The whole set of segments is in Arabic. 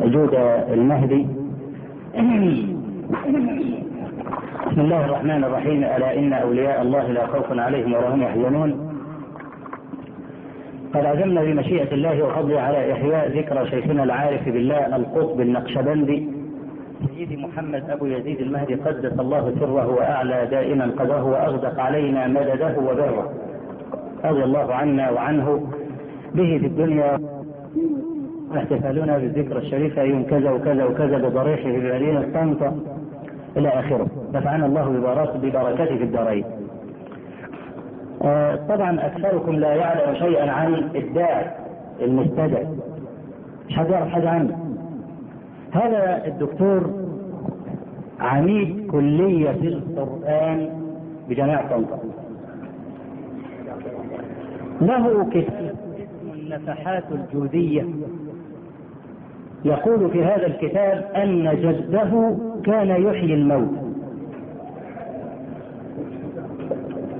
وجود المهدي. بسم الله الرحمن الرحيم. ألا إن أولياء الله لا خوف عليهم ولا هم يحزنون. قد عزمنا بمشيئة الله وفضله على إحياء ذكرى شيخنا العارف بالله القطب النقشبندي سيدي محمد أبو يزيد المهدي. قدس الله سره وأعلى دائما قضاه وأغدق علينا مدده وبره. رضي الله عنا وعنه. به في الدنيا. احتفالنا بالذكرى الشريفة يوم كذا وكذا وكذا بضريحه في مدينة طنطا إلى آخره. نفعنا الله ببركاته في الدارين. آه طبعا أكثركم لا يعلم شيئا عن الداعي المستدعي. مش حد يعرف حاجة عنه؟ هذا الدكتور عميد كلية القرآن بجامعة طنطا. له كتاب النفحات الجودية. يقول في هذا الكتاب أن جده كان يحيي الموت.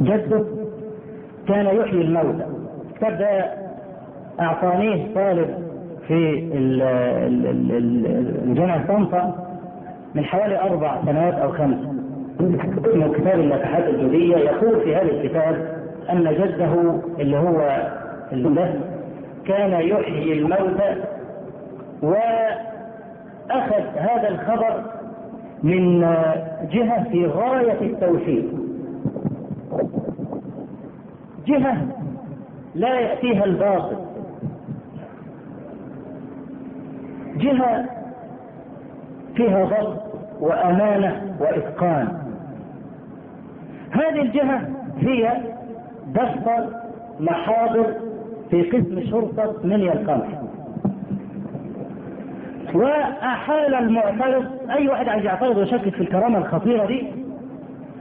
جده كان يحيي الموت. ده أعطانيه طالب في جامعة طنطا من حوالي أربع سنوات أو خمس. اسمه كتاب النفحات الجودية. يقول في هذا الكتاب أن جده اللي هو ده كان يحيي الموتى وأخذ هذا الخبر من جهة في غاية التوفيق جهة لا يأتيها الباطل. جهة فيها ضبط وأمانة وإتقان. هذه الجهة هي دفتر محاضر في قسم شرطة منيا القمح وأحال المعترض أي واحد عايز يعترض ويشكك في الكرامة الخطيرة دي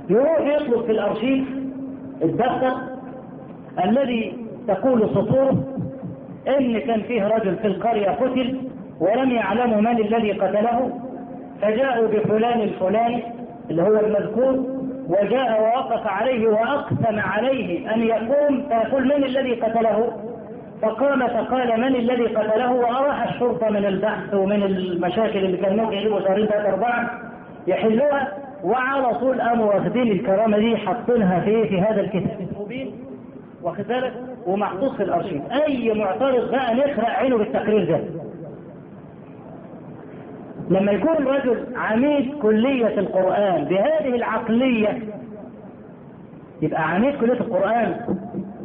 يروح يطلب في الأرشيف الدفتر الذي تقول سطوره إن كان فيه رجل في القرية قتل ولم يعلموا من الذي قتله فجاءوا بفلان الفلاني اللي هو المذكور وجاء ووقف عليه وأقسم عليه أن يقوم فيقول من الذي قتله؟ فقام فقال من الذي قتله وأراح الشرطة من البحث ومن المشاكل اللي كان ممكن يجيبوا شهرين ثلاثة أربعة يحلوها وعلى طول قاموا واخدين الكرامة دي حاطينها في في هذا الكتاب المبين واخد بالك ومحطوط في الأرشيف. أي معترض بقى نخرق عينه بالتقرير ده؟ لما يكون رجل عميد كلية القرآن بهذه العقلية يبقى عميد كلية القرآن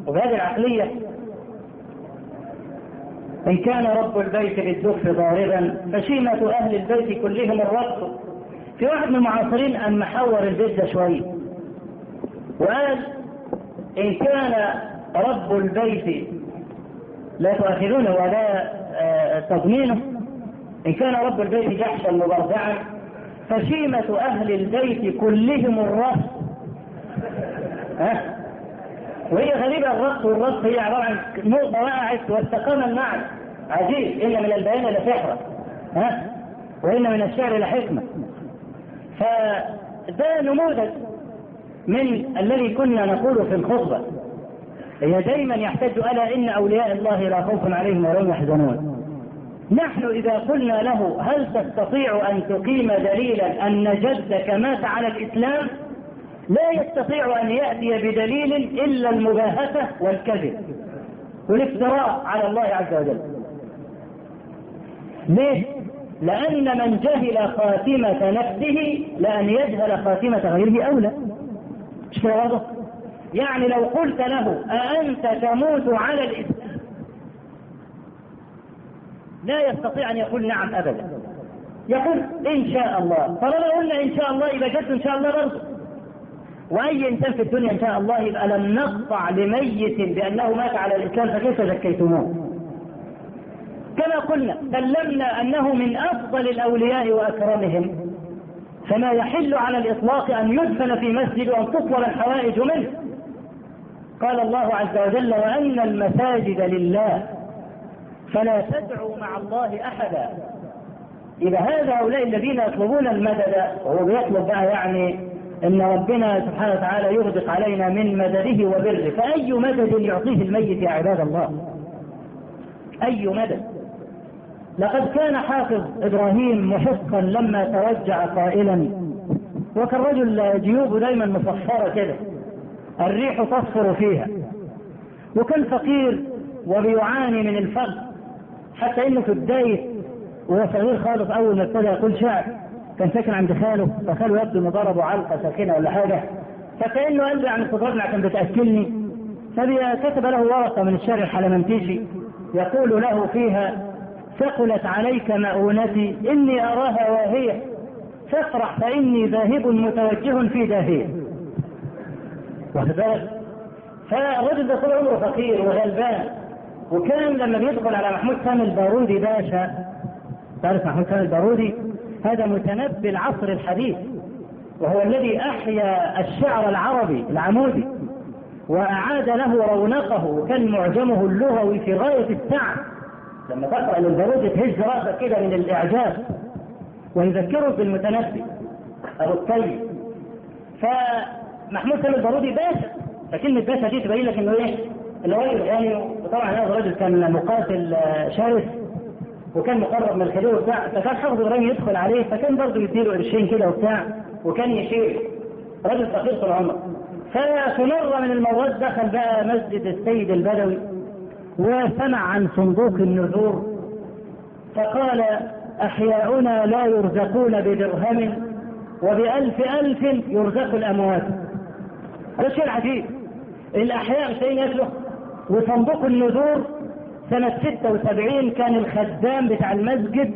وبهذه العقلية إن كان رب البيت بالدف ضاربا فشيمة أهل البيت كلهم الرقص في واحد من المعاصرين أن محور البيت ده شوية وقال إن كان رب البيت لا تؤاخذونه ولا تضمينه. إن كان رب البيت جحشا مبرزعا فشيمة أهل البيت كلهم الرأس ها؟ وهي غريبة الرأس والرأس هي عبارة عن نقطة وقعت واستقام المعنى. عجيب إن من البيان لسحرة ها؟ وإن من الشعر لحكمة فده نموذج من الذي كنا نقول في الخطبة. هي دايما يحتج ألا إن أولياء الله لا خوف عليهم ولا هم يحزنون. نحن إذا قلنا له هل تستطيع أن تقيم دليلا أن جدك مات على الإسلام؟ لا يستطيع أن يأتي بدليل إلا المباهتة والكذب. والافتراء على الله عز وجل. ليه؟ لأن من جهل خاتمة نفسه لأن يجهل خاتمة غيره أولى مش واضح؟ يعني لو قلت له أأنت تموت على الإسلام؟ لا يستطيع أن يقول نعم أبدا. يقول إن شاء الله. طالما قلنا إن شاء الله يبقى جد إن شاء الله برضه. وأي إنسان في الدنيا إن شاء الله يبقى لم نقطع لميت بأنه مات على الإسلام فكيف زكيتموه؟ كما قلنا سلمنا أنه من أفضل الأولياء وأكرمهم فما يحل على الإطلاق أن يدفن في مسجد وأن تطلب الحوائج منه. قال الله عز وجل وأن المساجد لله فلا تدعوا مع الله أحدا. إذا هذا هؤلاء الذين يطلبون المدد وهو بيطلب بقى يعني إن ربنا سبحانه وتعالى يغدق علينا من مدده وبره. فأي مدد يعطيه الميت يا عباد الله؟ أي مدد؟ لقد كان حافظ إبراهيم محقا لما توجع قائلا وكان رجل جيوبه دايما مصفرة كده الريح تصفر فيها. وكان فقير وبيعاني من الفقر حتى إنه في بدايه وهو صغير خالص أول ما ابتدى يقول شعر. كان ساكن عند خاله فخاله يبدو إنه ضربه علقة ساخنه ولا حاجة. فكأنه قال له يعني تضربني عشان بتأكلني. فكتب له ورقة من الشعر الحلمنتيشي يقول له فيها ثقلت عليك مؤونتي إني أراها واهية. فافرح فإني ذاهب متوجه في داهية. واخد بالك؟ فالرجل ده طول عمره فقير وغلبان وكان لما بيدخل على محمود سامي البارودي باشا تعرف محمود سامي البارودي؟ هذا متنبي العصر الحديث وهو الذي أحيا الشعر العربي العمودي وأعاد له رونقه وكان معجمه اللغوي في غاية السعه لما تقرأ للبارودي تهز رأسك كده من الإعجاز ويذكرك بالمتنبي أبو الطيب. فمحمود سامي البارودي باشا فكلمه باشا دي تبين لك إنه إيه؟ إنه راجل غني وطبعا هذا الرجل كان مقاتل شرس. وكان مقرب من الخليل وبتاع فكان حافظ إبراهيم يدخل عليه فكان برضه يديله قرشين كده وبتاع وكان يشيل. رجل فقير طول عمره. ففي مرة من المرات دخل بقى مسجد السيد البدوي وسمع عن صندوق النذور فقال أحياؤنا لا يرزقون بدرهم وبألف ألف يرزق الأموات. هذا شيء عجيب. الأحياء شيء يسلخ وصندوق النذور سنة 76 كان الخدام بتاع المسجد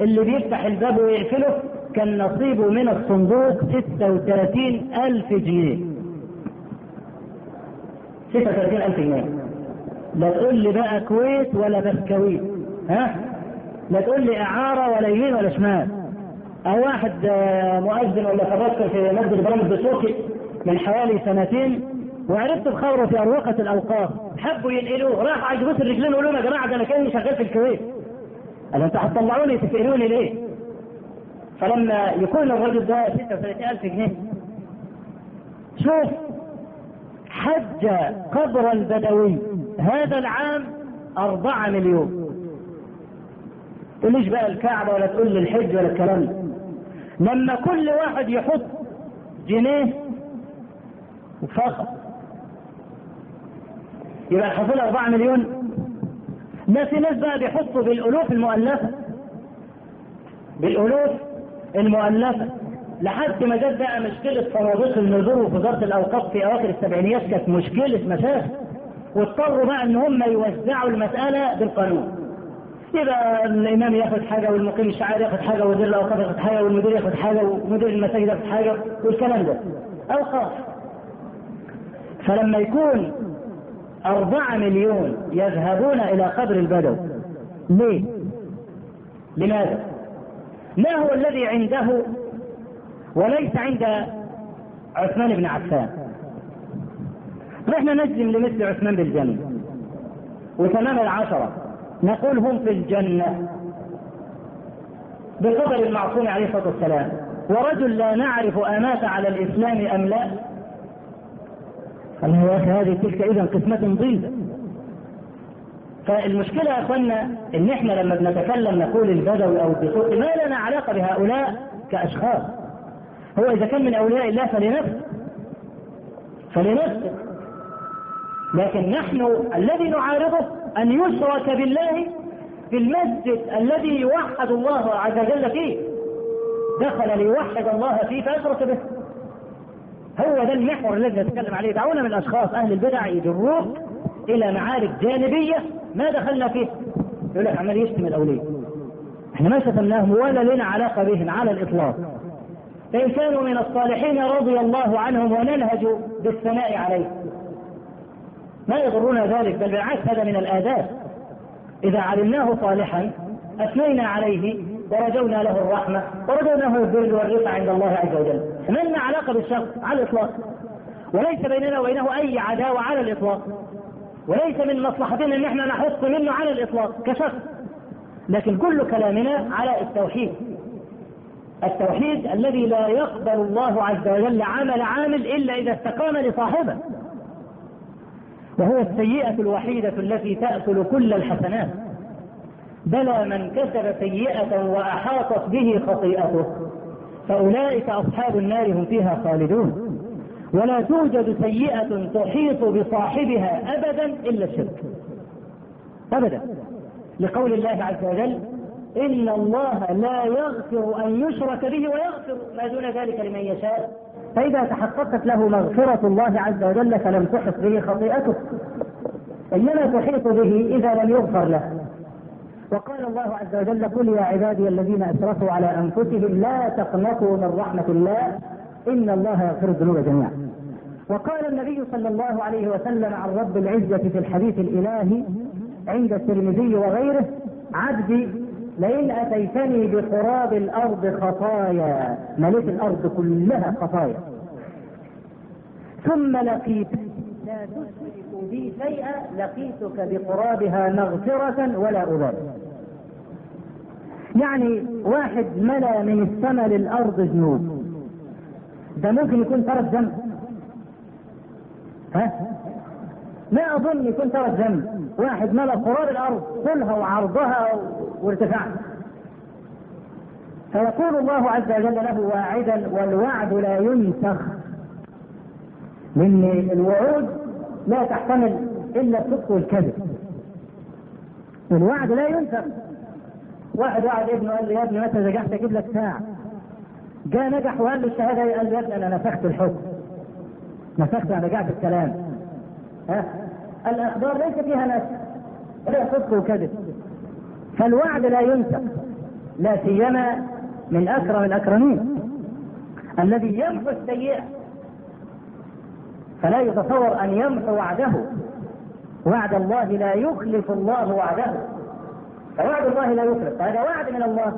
اللي بيفتح الباب ويقفله كان نصيبه من الصندوق 36 ألف جنيه. 36 ألف جنيه. لا تقول لي بقى كويت ولا بسكويت ها؟ لا تقول لي إعارة ولا يمين ولا شمال. أو واحد مؤذن ولا فرقت في مسجد برامج بسوقي من حوالي سنتين وعرفت بخبره في أروقة الأوقاف. حبوا ينقلوه. راح على جبوس الرجلين وقالوا يا جماعة ده أنا كأني شغال في الكويت. قال أنتوا هتطلعوني تسألوني ليه؟ فلما يكون الرجل ده 36000 جنيه. شوف حج قبر البدوي هذا العام أربعة مليون. تقوليش بقى الكعبة ولا تقول الحج ولا الكلام ده. لما كل واحد يحط جنيه فقط يبقى الحصول 4 مليون لا في ناس بقى بيحطوا بالألوف المؤلفة بالألوف المؤلفة لحد ما جت بقى مشكلة صناديق النذور وفي وزاره الأوقاف في أواخر السبعينيات كانت مشكلة مشاكل واضطروا بقى إن هم يوزعوا المسألة بالقانون. يبقى الإمام ياخد حاجة والمقيم الشعائر ياخد حاجة ووزير الأوقاف ياخد حاجة والمدير ياخد حاجة ومدير المساجد ياخد حاجة والكلام ده. أوقاف. فلما يكون أربعة مليون يذهبون إلى قبر البدو. ليه؟ لماذا؟ ما هو الذي عنده وليس عند عثمان بن عفان؟ نحن نجزم لمثل عثمان بالجنة وتمام العشرة. نقول هم في الجنة. بقدر المعصوم عليه الصلاة والسلام. ورجل لا نعرف أمات على الإسلام أم لا. قال يا أخي هذه تلك اذا قسمة ضيزة فالمشكلة يا أخوانا إن إحنا لما بنتكلم نقول البدوي أو الدسوقي ما لنا علاقة بهؤلاء كأشخاص. هو إذا كان من أولياء الله فلنفسه. فلنفسه. لكن نحن الذي نعارضه أن يشرك بالله في المسجد الذي يوحد الله عز وجل فيه. دخل ليوحد الله فيه فاشرك به. هو ده المحور الذي نتكلم عليه. دعونا من الاشخاص أهل البدع يجروك إلى معارك جانبية. ما دخلنا فيه؟ يقول لك عمال يشتم الاولياء إحنا ما شتمناهم ولا لنا علاقة بهم على الإطلاق. فإن كانوا من الصالحين رضي الله عنهم وننهج بالثناء عليهم ما يضرنا ذلك بل بالعكس هذا من الآداب. إذا علمناه صالحا أثنينا عليه ورجونا له الرحمة ورجونا له الذل والرفع عند الله عز وجل. ما لنا علاقة بالشخص؟ على الإطلاق. وليس بيننا وبينه أي عداوة على الإطلاق. وليس من مصلحتنا إن إحنا نحط منه على الإطلاق كشخص. لكن كل كلامنا على التوحيد. التوحيد الذي لا يقبل الله عز وجل عمل عامل إلا إذا استقام لصاحبه. وهو السيئة الوحيدة التي تأكل كل الحسنات. بلى من كسب سيئة وأحاطت به خطيئته. فأولئك أصحاب النار هم فيها خالدون. ولا توجد سيئة تحيط بصاحبها أبدا إلا الشرك. أبدا. لقول الله عز وجل إن الله لا يغفر أن يشرك به ويغفر ما دون ذلك لمن يشاء. فإذا تحققت له مغفرة الله عز وجل فلم تحط به خطيئته إنما تحيط به إذا لم يغفر له. وقال الله عز وجل قل يا عبادي الذين أسرفوا على أنفسهم لا تقنطوا من رحمة الله إن الله يغفر الذنوب جميعا. وقال النبي صلى الله عليه وسلم عن رب العزة في الحديث الإلهي عند الترمذي وغيره عبدي لئن أتيتني بقراب الأرض خطايا مليت الأرض كلها خطايا. ثم لقيت لا تشرك بي شيئا لقيتك بقرابها مغفرة ولا أبالي يعني واحد ملا من السماء للأرض ذنوب ده ممكن يكون ترك ذنب ها؟ لا أظن يكون ترك ذنب واحد ملا قرار الأرض طولها وعرضها وارتفاعها فيقول الله عز وجل له واعدا والوعد لا ينسخ. لأن الوعود لا تحتمل إلا الصدق والكذب. الوعد لا ينسخ. واحد وعد ابنه قال له يا ابني متى نجحت أجيب لك ساعة؟ جاء نجح وقال له الشهادة قال له يا ابني أنا نسخت الحكم. نسخت أنا رجعت الكلام. ها؟ الأخبار ليس فيها نسخ ولا صدق وكذب. فالوعد لا ينسخ لا سيما من أكرم الأكرمين. الذي يمحو السيئة. فلا يتصور أن يمحو وعده. وعد الله لا يخلف الله وعده. فوعد الله لا يخلف هذا وعد من الله.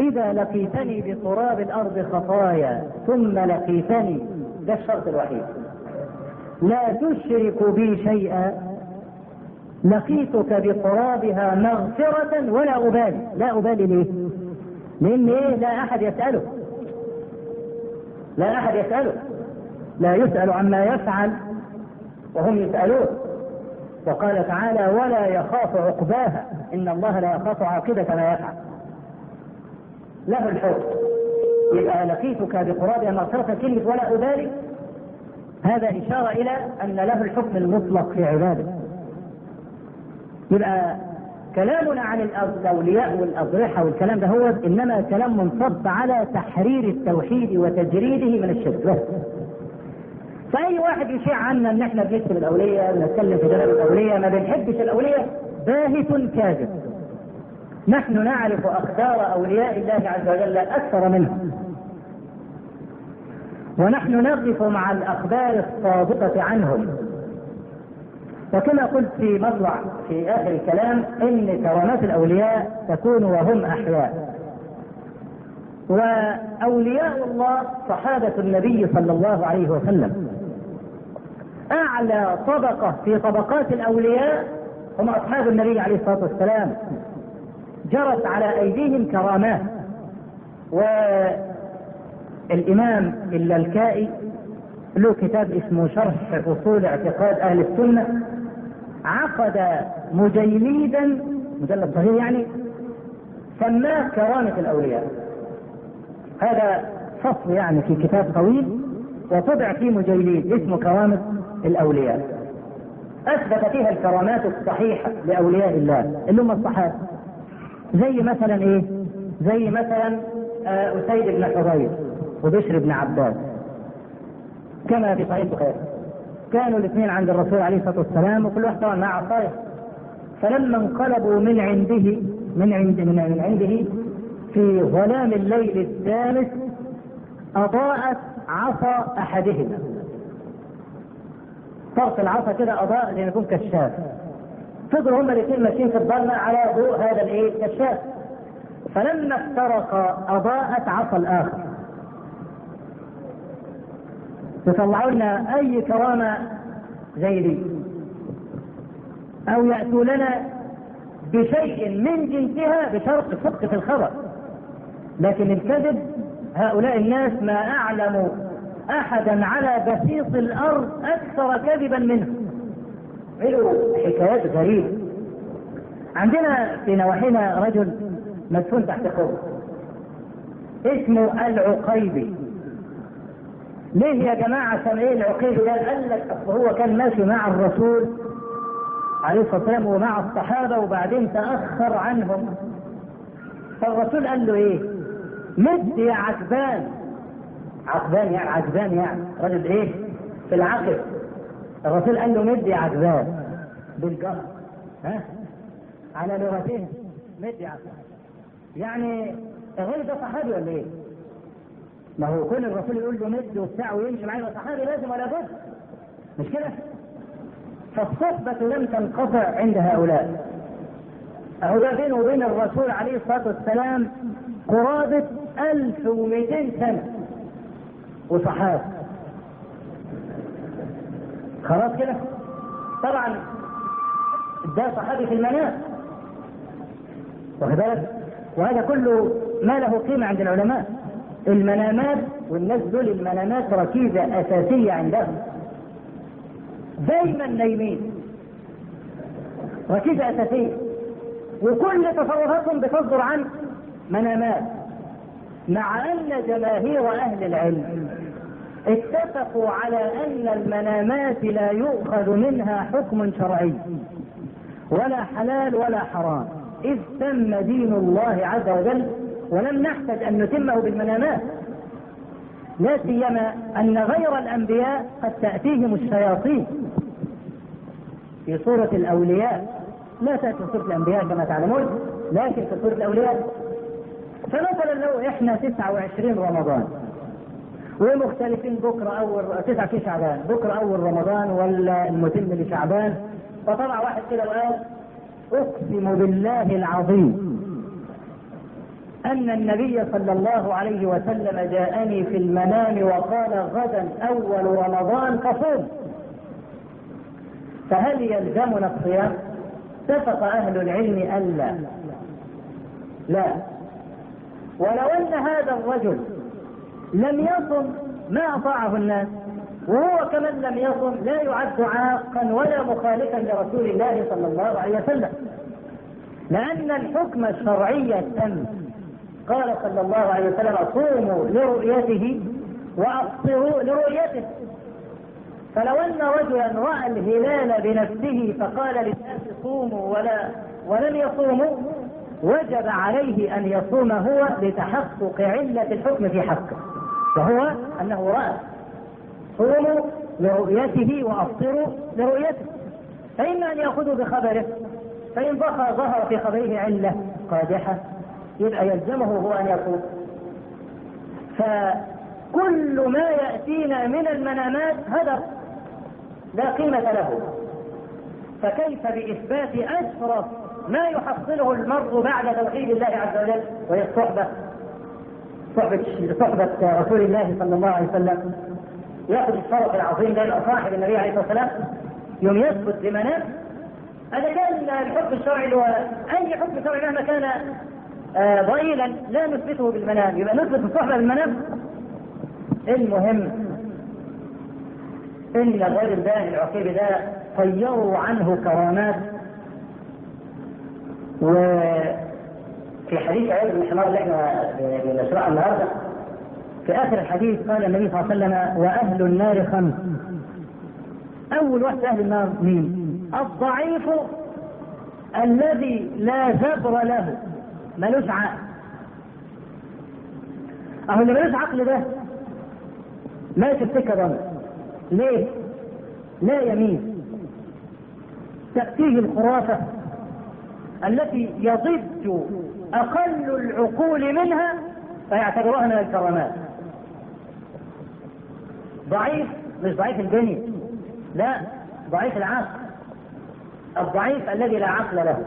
إذا لقيتني بقراب الأرض خطايا ثم لقيتني ده الشرط الوحيد. لا تشرك بي شيئا. لقيتك بقرابها مغفرة ولا أبالي. لا أبالي ليه؟ لأن إيه؟ لا أحد يسأله. لا أحد يسأله. لا يسأل عما يفعل وهم يسألون. وقال تعالى ولا يخاف عقباها. إن الله لا يخاف عاقبة ما يفعل. له الحكم. يبقى لقيتك بقرابها مغفرة كلمة ولا أبالي هذا إشارة إلى أن له الحكم المطلق في عباده. يبقى كلامنا عن الأولياء والأضرحة والكلام ده هو إنما كلام منصب على تحرير التوحيد وتجريده من الشرك. واحد يشيع عنا إن إحنا بنكتب الأولياء ونتكلم في جانب الأولياء ما بنحبش الأولياء. باهت كاذب. نحن نعرف أخبار أولياء الله عز وجل أكثر منهم. ونحن نقف مع الأخبار الصادقة عنهم. وكما قلت في مطلع في آخر الكلام إن كرامات الأولياء تكون وهم أحياء. وأولياء الله صحابة النبي صلى الله عليه وسلم. أعلى طبقة في طبقات الأولياء هم أصحاب النبي عليه الصلاة والسلام. جرت على أيديهم كرامات والإمام اللالكائي له كتاب اسمه شرح أصول اعتقاد أهل السنة. عقد مجيليدا مجلد صغير يعني سماه كرامة الأولياء. هذا فصل يعني في كتاب طويل وطبع فيه مجيليد اسمه كرامة الأولياء. أثبت فيها الكرامات الصحيحة لأولياء الله. اللي هم الصحابة. زي مثلا إيه؟ زي مثلا آه أسيد بن حضير وبشر بن عباس. كما في صحيح البخاري. كانوا الاثنين عند الرسول عليه الصلاة والسلام وكل واحد طبعا مع عصايه فلما انقلبوا من عنده من عند من عنده في ظلام الليل الثالث أضاءت عصا أحدهما. طرف العصا كده أضاء لأن يكون كشاف. فضلوا هما الاثنين ماشيين في الضلمة على ضوء هذا الإيه؟ الكشاف فلما افترقا أضاءت عصا الآخر. يطلعوا لنا أي كرامة زي دي. أو يأتوا لنا بشيء من جنسها بشرط صدق في الخبر. لكن الكذب هؤلاء الناس ما أعلموا أحدا على بسيط الأرض أكثر كذبا منه. عملوا حكايات غريبة. عندنا في نواحينا رجل مدفون تحت قبر اسمه العقيبي. ليه يا جماعة سمع إيه العقيبي؟ ده؟ قال لك هو كان ماشي مع الرسول عليه الصلاة والسلام ومع الصحابة وبعدين تأخر عنهم. فالرسول قال له إيه؟ مد يا عقبان يعني عجبان يعني. رجل إيه؟ في العقل. الرسول قال له مد يا عجبان. بالجر ها؟ على لغتين. مد يا عجبان. يعني الراجل ده صحابي ولا إيه؟ ما هو كل الرسول يقول له مد وبتاع ويمشي معاه يبقى صحابي لازم ولا بد. مش كده؟ فالصحبة لم تنقطع عند هؤلاء. أهو ده بينه وبين الرسول عليه الصلاة والسلام قرابة 1200 سنة. وصحابة خلاص كده؟ طبعا ده صحابي في المنام. واخد بالك؟ وهذا كله ما له قيمة عند العلماء. المنامات والناس دول المنامات ركيزة أساسية عندهم. دايما نايمين. ركيزة أساسية. وكل تصرفاتهم بتصدر عن منامات. مع أن جماهير أهل العلم اتفقوا على أن المنامات لا يؤخذ منها حكم شرعي ولا حلال ولا حرام. إذ تم دين الله عز وجل ولم نحتج أن نتمه بالمنامات. لا سيما أن غير الأنبياء قد تأتيهم الشياطين. في سورة الأولياء لا تأتي سورة الأنبياء كما تعلمون لكن في سورة الأولياء فمثلا لو إحنا 29 رمضان ومختلفين بكرة أول تسعة في شعبان؟ بكرة أول رمضان ولا المتم لشعبان؟ فطلع واحد كده وقال أقسم بالله العظيم أن النبي صلى الله عليه وسلم جاءني في المنام وقال غدا أول رمضان فصوم فهل يلزمنا الصيام؟ اتفق أهل العلم ألا. لا. ولو أن هذا الرجل لم يصم ما أطاعه الناس وهو كمن لم يصم لا يعد عاقا ولا مخالفا لرسول الله صلى الله عليه وسلم. لأن الحكم الشرعي التام قال صلى الله عليه وسلم صوموا لرؤيته وأفطروا لرؤيته. فلو أن رجلا رأى الهلال بنفسه فقال للناس صوموا ولا ولم يصوموا وجب عليه أن يصوم هو لتحقق علة الحكم في حقه وهو أنه رأى صوموا لرؤيته وافطروا لرؤيته. فإما أن ياخذوا بخبره فإن ظهر في خبره علة قادحة يبقى يلزمه هو أن يصوم. فكل ما يأتينا من المنامات هدر لا قيمة له. فكيف بإثبات أشرف ما يحصله المرء بعد توحيد الله عز وجل وهي الصحبة. صحبة صحبة رسول الله صلى الله عليه وسلم. يأخذ الشرف العظيم ده صاحب النبي عليه الصلاة والسلام يوم يثبت بمنام هذا كان الحكم الشرعي اللي هو اي حكم شرعي مهما كان آه ضئيلا لا نثبته بالمنام. يبقى نثبت الصحبة بالمنام؟ المهم إن الرجل ده العقيبي ده طيروا عنه كرامات وفي حديث عيال بن حمار اللي إحنا بنشرحه النهارده في آخر الحديث قال النبي صلى الله عليه وسلم وأهل النار خمس. أول واحد أهل النار مين؟ الضعيف الذي لا جبر له ملوش عقل. أهو اللي ملوش عقل ده ماشي السكه ضمن ليه؟ لا يمين. تأتيه الخرافة. التي يضج أقل العقول منها فيعتبروها من الكرامات. ضعيف مش ضعيف البني لا ضعيف العقل الضعيف الذي لا عقل له.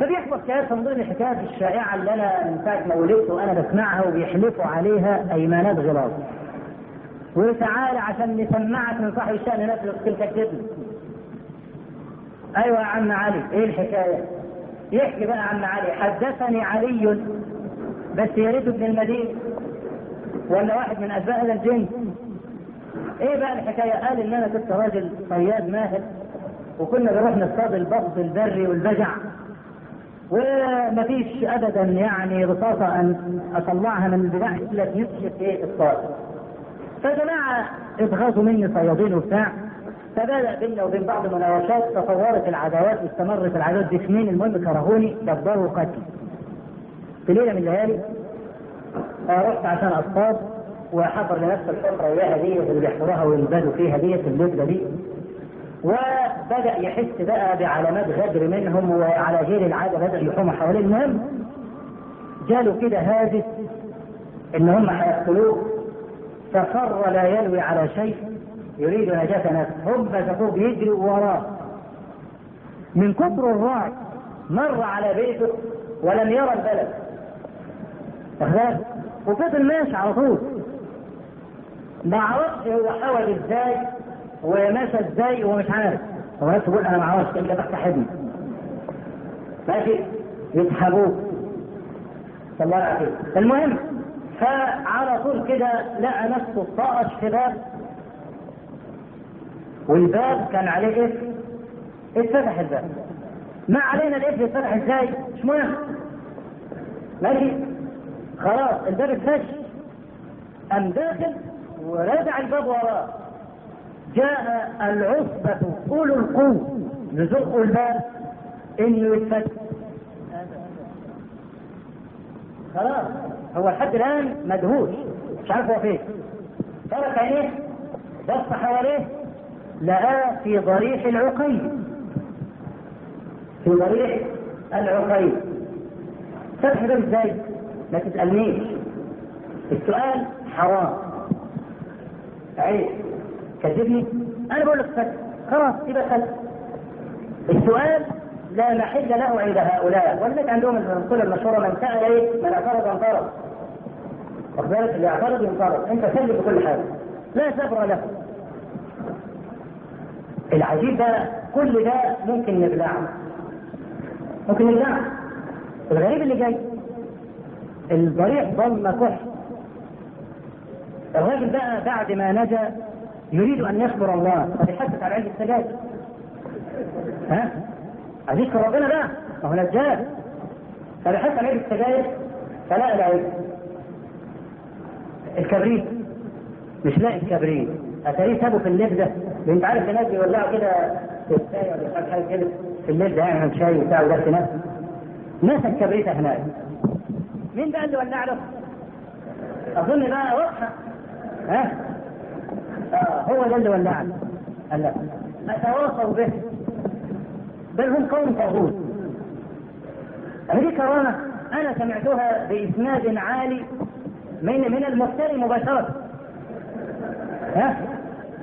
فبيحفظ حكايات من ضمن الحكايات الشائعة اللي أنا من ساعة ما ولدت وأنا بسمعها وبيحلفوا عليها ايمانات غلاظ وتعالى عشان نسمعك من صاحب الشأن نفسه تلك الكذب أيوه يا عم علي. إيه الحكاية؟ يحكي بقى عم علي. حدثني علي بس يا ريت ابن المدينة ولا واحد من هذا الجن. إيه بقى الحكاية؟ قال إن أنا كنت راجل صياد ماهر وكنا بنروح نصطاد البط البري والبجع. ومفيش ابدا يعني رصاصه أن أطلعها من البتاع إلا بنفس إيه الصاد فجماعة اتغاظوا مني صيادين وبتاع. فبدا بيننا وبين بعض المناوشات تطورت العداوات واستمرت العداوات دي سنين المهم كرهوني دبروا قتلي. في ليلة من الليالي رحت عشان أصطاد وحفر لنفس الحفرة اياها دي اللي بيحفروها وينبادوا فيها دي في الليلة دي. وبدأ يحس بقى بعلامات غدر منهم وعلى غير العادة بدأ يحوم حواليه. المهم جاله كده هاجس إن هم هيقتلوه فخر لا يلوي على شيء. يريد نجاة نفسه هم مسكوه بيجري وراه. من كثر الرعب مر على بيته ولم يرى البلد. أخذت وفضل ماشي على طول. ما عرفش هو حاول إزاي ومشى إزاي ومش عارف. هو نفسه يقول أنا ما أعرفش إلا تحت حضني ماشي يسحبوه الله وسلم المهم فعلى طول كده لقى نفسه طائش في باب والباب كان عليه قفل اتفتح الباب. ما علينا القفل يتفتح إزاي؟ مش مهم. ماشي. خلاص الباب اتفش قام داخل؟ ورجع الباب وراه. جاء العصبة أولو القوة. يزقوا الباب. إنه يتفتح. خلاص. هو لحد الآن مدهوش. مش عارف هو فين. ترك عينيه. بص حواليه. لقاه في ضريح العقيل. في ضريح العقيل. فتح ده إزاي؟ ما تسألنيش. السؤال حرام. عيب. كذبني؟ أنا بقول لك فتح. خلاص يبقى فتح. السؤال لا محل له عند هؤلاء. ولذلك عندهم المقولة المشهورة من سأل إيه؟ من اعترض انطرد بالك؟ اللي اعترض ينطرد أنت سلم بكل حاجة. لا صبر له. العجيب ده كل ده ممكن نبلعه ممكن نبلعه الغريب اللي جاي الضريح ضل كحل. الراجل بقى بعد ما نجا يريد أن يشكر الله فبيحدث على علم السجاير ها؟ عايز يشكر ربنا بقى ما هو نجاة. فبيحدث على علم السجاير فلا العيب الكبريت مش لاقي الكبريت. أتاريه سابه في ده انت عارف الناس بيولعوا كده ولا حاجة كده؟ في الليل ده يعمل شاي وبتاع في نفسه مسك كبريت هناك مين بقى اللي ولع له؟ أظن بقى واضحه ها؟ آه هو ده اللي ولع له. قال لا أتواصوا به. بل هم قوم طاغوت. هذه كرامة أنا سمعتها بإسناد عالي من من المفتري مباشرة. ها؟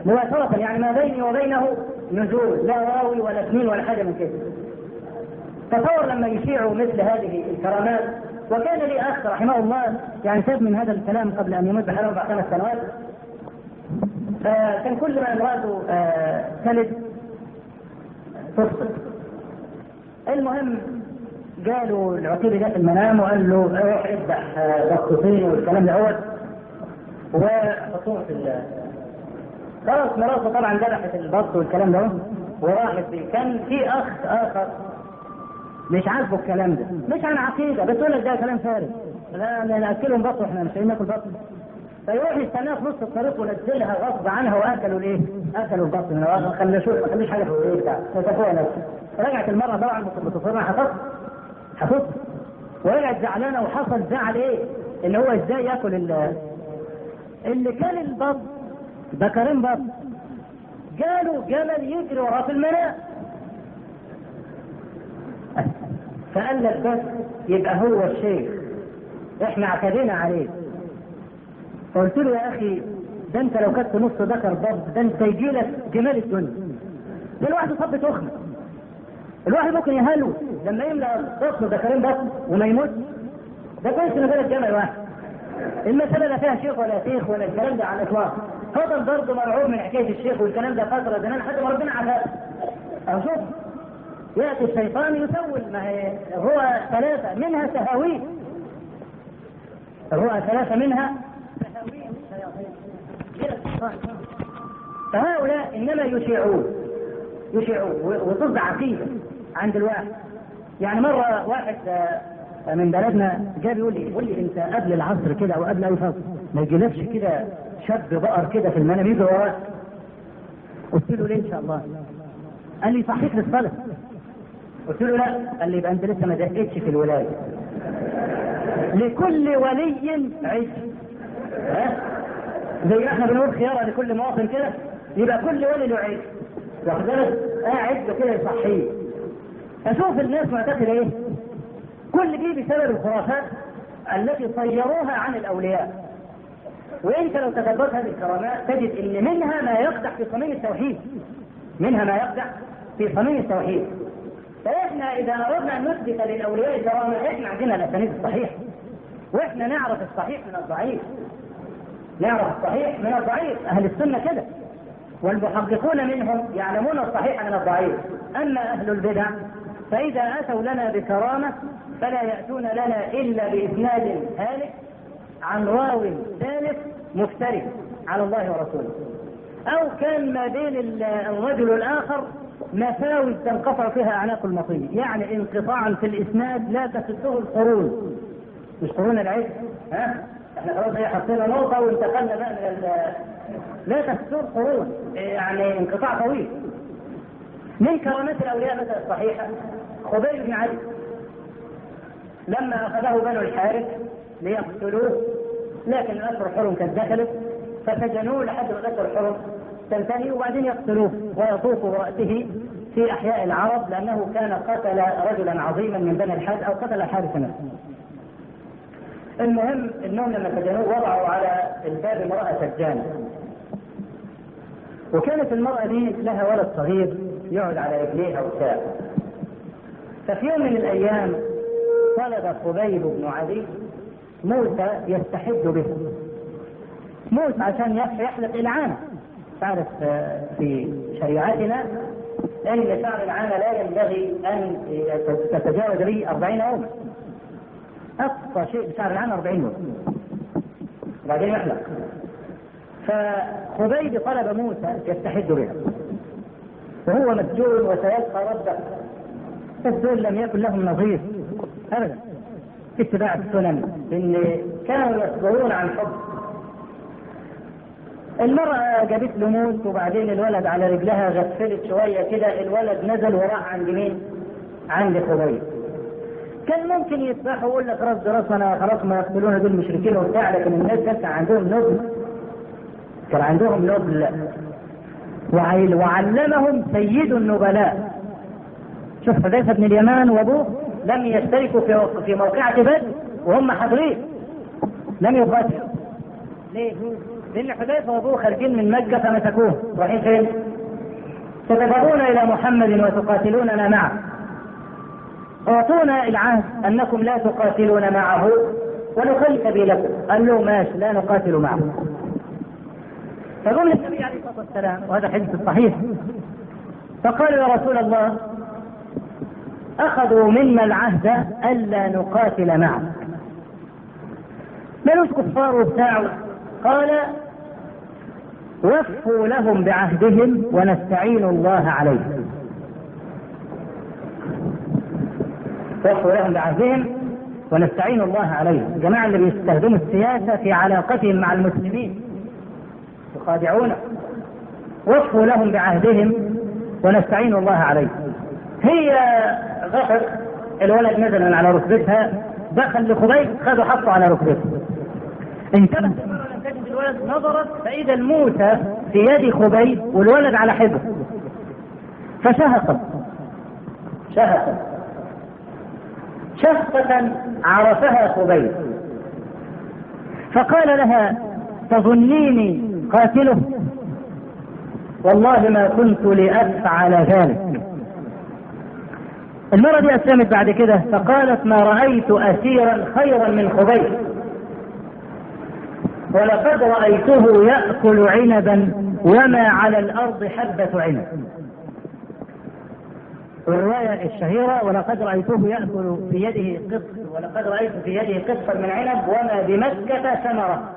مباشرة يعني ما بيني وبينه نزول لا راوي ولا اثنين ولا حاجة من كده. تصور لما يشيعوا مثل هذه الكرامات وكان لي أخ رحمه الله يعني ساب من هذا الكلام قبل أن يموت بحوالي أربع خمس سنوات. فكان كل ما امرأته آه تلد تفطر المهم قالوا العقيل ده في المنام وقال له روح اذبح بطتين والكلام ده. وحطوه في خلاص مراته طبعا ذبحت البط والكلام ده. وراحت فيه كان في أخ آخر مش عاجبه الكلام ده. مش عن عقيدة بتقول لك ده كلام فارغ. لا ناكلهم بط وإحنا مش ناكل بط. فيروح يستناها في نص الطريق ونزلها غصب عنها وأكلوا الإيه؟ أكلوا البط من ما خلوش ما خلوش حاجة في الايه بتاع رجعت المرة طبعا متصرفه حفظت؟ حفظت. ورجعت زعلانة وحصل زعل إيه؟ اللي هو إزاي يأكل اللي كان البط ذكرين بط قالوا جمل يجري وراه في المنام. فقال لك بس يبقى هو الشيخ. إحنا اعتدينا عليه. قلت له يا أخي ده انت لو كنت نص ذكر ضب ده انت يجي لك جمال الدنيا. ده الواحد صب تخمه الواحد ممكن يهلو لما يملأ بطنه ذكرين بس وما يموت ده كويس إنه جالس جمع واحد. المسألة لا فيها شيخ ولا شيخ ولا الكلام ده على الإطلاق. فضل برضه مرعوب من حكاية الشيخ والكلام ده فترة زمان لحد ما ربنا عذاب. أو شوف. يأتي الشيطان يسول ما هو ثلاثة منها سهاويل هو ثلاثة منها سهاويل فهؤلاء إنما يشيعون. يشيعون وتصدع عقيدة عند الواحد. يعني مرة واحد من بلدنا جاء بيقول لي يقول لي أنت قبل العصر كده أو قبل أي فصل ما يجيلكش كده شاب بقر كده في المنام يجي وراك قلت له ليه إن شاء الله؟ قال لي صحيح للصلاة. قلت له لا. قال لي يبقى أنت لسه ما دقتش في الولاية. لكل ولي عيش ها؟ زي إحنا بنقول خيارة لكل مواطن كده. يبقى كل ولي له عيش واخد بالك؟ قاعد كده يصحيه. أشوف الناس معتقدة إيه؟ كل دي بسبب الخرافات التي صيروها عن الأولياء. وانت لو تدبرت هذه الكرامات تجد إن منها ما يقدح في صميم التوحيد. منها ما يقدح في صميم التوحيد. فإحنا إذا أردنا أن نثبت للأولياء الكرامة إحنا عندنا الأسانيد الصحيحة. وإحنا نعرف الصحيح من الضعيف. نعرف الصحيح من الضعيف. أهل السنة كده. والمحققون منهم يعلمون الصحيح من الضعيف. أما أهل البدع فإذا أتوا لنا بكرامة فلا يأتون لنا إلا بإسناد هالك عن راو ثالث مفتري على الله ورسوله. أو كان ما بين الرجل الآخر مساوي تنقطع فيها أعناق المطيه يعني انقطاعا في الإسناد لا تسده القرون. مش قرون العز ها؟ إحنا خلاص هي حطينا نقطة وانتقلنا بقى من لا تسده القرون. يعني انقطاع طويل. من كرامات الأولياء مثلا الصحيحه خبيب بن علي لما أخذه بنو الحارث ليقتلوه لكن الاشهر الحرم كانت دخلت فسجنوه لحد ما الاشهر الحرم تنتهي وبعدين يقتلوه ويطوف برأسه في أحياء العرب لأنه كان قتل رجلا عظيما من بني الحارث أو قتل الحارث نفسه. المهم إنهم لما سجنوه وضعوا على الباب امرأة سجانة. وكانت المرأة دي لها ولد صغير يقعد على رجليها وبتاع. ففي يوم من الأيام طلب خبيب بن عدي موسى يستحد به. موسى عشان يحلق العانة تعرف في شريعتنا ان شعر العانة لا ينبغي أن تتجاوز به 40 يوم. أقصى شيء بشعر العانة 40 يوم. وبعدين يحلق. فخبيب طلب موسى يستحد به وهو مسجون وسيلقى ربه. الدول لم يكن لهم نظير. ابدا. اتباع السنن إن كانوا يصبرون عن حب. المرأة جابت له موت وبعدين الولد على رجلها غفلت شوية كده الولد نزل وراح عند مين؟ عند خبيب. كان ممكن يسبحوا ويقول لك راس راس أنا خلاص ما يقتلون دول مشركين وبتاع لكن الناس كان عندهم نبل كان عندهم نبل وعلمهم سيد النبلاء. شوف حذيفة بن اليمان وأبوه. لم يشتركوا في في موقعة بدر وهم حاضرين لم يقاتلوا ليه؟ لأن حذيفة وأبوه خارجين من مكة فمسكوه رايحين فين؟ ستذهبون إلى محمد وتقاتلوننا معه. أعطونا العهد أنكم لا تقاتلون معه ونخلي سبيلكم قال له ماشي لا نقاتل معه. فقال النبي عليه الصلاة والسلام وهذا حديث صحيح. فقالوا يا رسول الله أخذوا منا العهد ألا نقاتل معك مالوش كفار وبتاع. قال وفوا لهم بعهدهم ونستعين الله عليهم. وفوا لهم بعهدهم ونستعين الله عليهم. الجماعة اللي بيستخدموا السياسة في علاقتهم مع المسلمين يخادعونه وفوا لهم بعهدهم ونستعين الله عليهم. هي غفر الولد نزل من على ركبتها دخل لخبيب خده حطه على ركبته. انتبه الولد نظرت فإذا الموتى في يد خبيب والولد على حبه فشهقت شهقت شهقة عرفها خبيب. فقال لها تظنيني قاتله. والله ما كنت لأفعل ذلك. المرة دي أسلمت بعد كده فقالت ما رأيت أسيرا خيرا من خبيب ولقد رأيته يأكل عنبا وما على الأرض حبة عنب. والرواية الشهيرة ولقد رأيته يأكل في يده قط ولقد رأيت في يده قطفا من عنب وما بمكة ثمرة.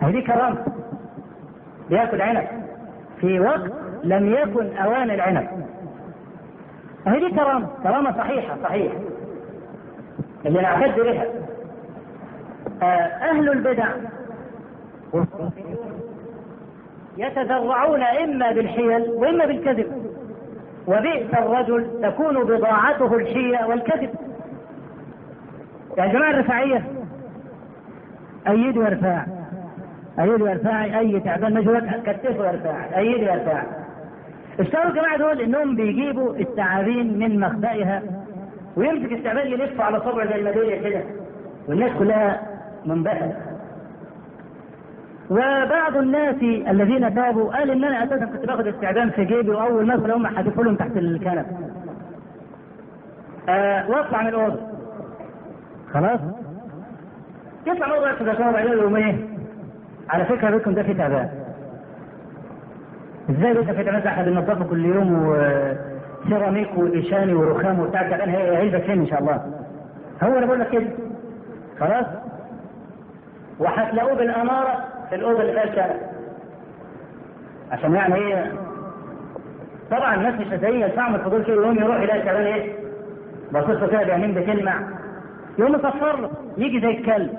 هذه كرامة. بيأكل عنب. في وقت لم يكن أوان العنب. هذه كرامة. كرامة صحيحة صحيحة. اللي نعتد بها. أهل البدع يتذرعون إما بالحيل وإما بالكذب. وبئس الرجل تكون بضاعته الحيلة والكذب. يا جماعة الرفاعية أيدوا يا أيدوا يا رفاعي أي تعبان مجهول كتفوا يا رفاعي أيدوا يا رفاعي اشتغلوا الجماعة دول إنهم بيجيبوا التعابين من مخبئها ويمسك التعبان يلف على صبع زي الميدالية كده والناس كلها منبهرة وبعض الناس الذين تابوا قال إن أنا أساسا كنت باخد استعدام في جيبي وأول ما هم حدفوا لهم تحت الكنب. أه وأطلع من الأوضة. خلاص؟ يطلع من الأوضة ياخد يقول لهم إيه؟ على فكرة بيتكم ده في تعبان. إزاي تعبان إحنا بننضفه كل يوم وسيراميك وإيشاني ورخام وبتاع؟ التعبان هي علبه فين إن شاء الله. هو أنا بقول لك كده. خلاص؟ وهتلاقوه بالأمارة في الأوضة اللي فيها عشان يعني إيه؟ طبعا الناس مش هتلاقيه من الفضول كده يوم يروح يلاقي كمان إيه؟ باصص له كده بعينين بتلمع يقوم يصفر له يجي زي الكلب.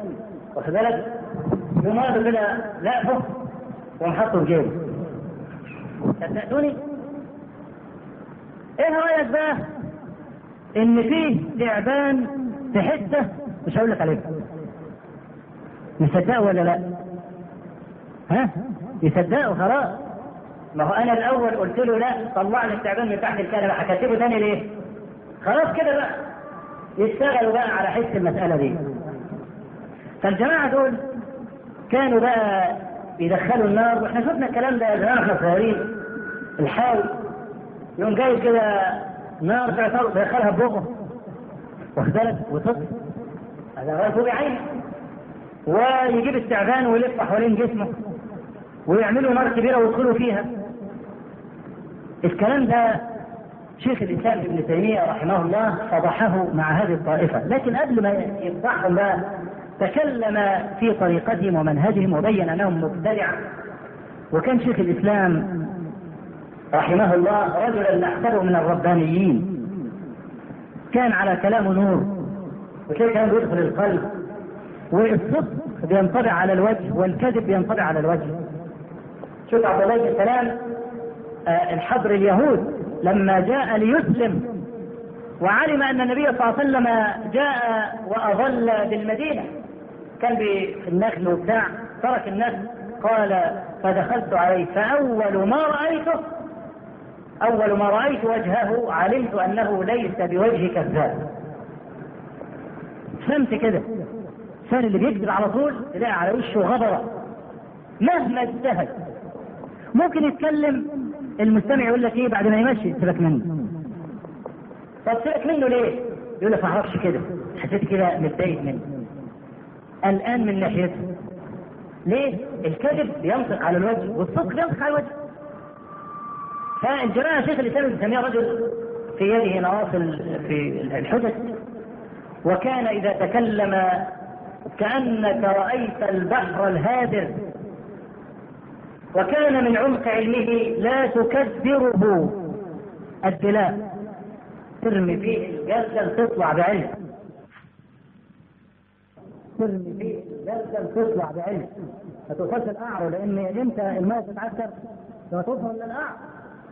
واخد بالك؟ يقوم واخده كده لقفه وقام حاطه في جيبه. صدقتوني إيه رأيك بقى إن فيه تعبان في حتة؟ مش هقول لك عليها. مصدقه ولا لا؟ ها؟ يصدقوا خلاص. ما هو أنا الأول قلت له لا طلع لي التعبان من تحت الكنبة. هكتبه تاني ليه؟ خلاص كده بقى. يشتغلوا بقى على حس المسألة دي. فالجماعة دول كانوا بقى يدخلوا النار. وإحنا شفنا الكلام ده زمان إحنا صغيرين. الحاوي يوم جاي كده نار دخلها ببقه واخد بالك هذا غير بعينه ويجيب التعبان ويلف حوالين جسمه ويعملوا نار كبيرة ويدخلوا فيها. الكلام ده شيخ الإسلام ابن تيمية رحمه الله فضحه مع هذه الطائفة. لكن قبل ما يفضحهم بقى تكلم في طريقتهم ومنهجهم وبين أنهم مبتدعة وكان شيخ الإسلام رحمه الله رجلا نحسبه من الربانيين. كان على كلامه نور وكيف كان بيدخل القلب والصدق بينطبع على الوجه والكذب بينطبع على الوجه. شوف عبد الله بن سلام آه الحبر اليهود لما جاء ليسلم وعلم أن النبي صلى الله عليه وسلم جاء وأظل بالمدينة. كان في النخل وبتاع ترك الناس قال فدخلت عليه فأول ما رأيته أول ما رأيت وجهه علمت أنه ليس بوجه كذاب. فهمت كده؟ الانسان اللي بيكذب على طول؟ تلاقي على وشه غبرة. مهما اجتهد. ممكن يتكلم المستمع يقول لك إيه بعد ما يمشي؟ سيبك منه. طب سيبك منه ليه؟ يقول لك ما أعرفش كده. حسيت كده متضايق منه. قلقان من ناحيته ليه؟ الكذب بينطق على الوجه والصدق بينطق على الوجه. فالجماعة شيخ الإسلام ابن تيمية رجل في يده نواصل في الحجج وكان إذا تكلم كأنك رأيت البحر الهادر وكان من عمق علمه لا تكدره الدلاء ترمي فيه الجردل تطلع بعلم. فيه الجردل تطلع بعلم ما توصلش القعر لأن أنت الماء تتعثر. لما توصل للقعر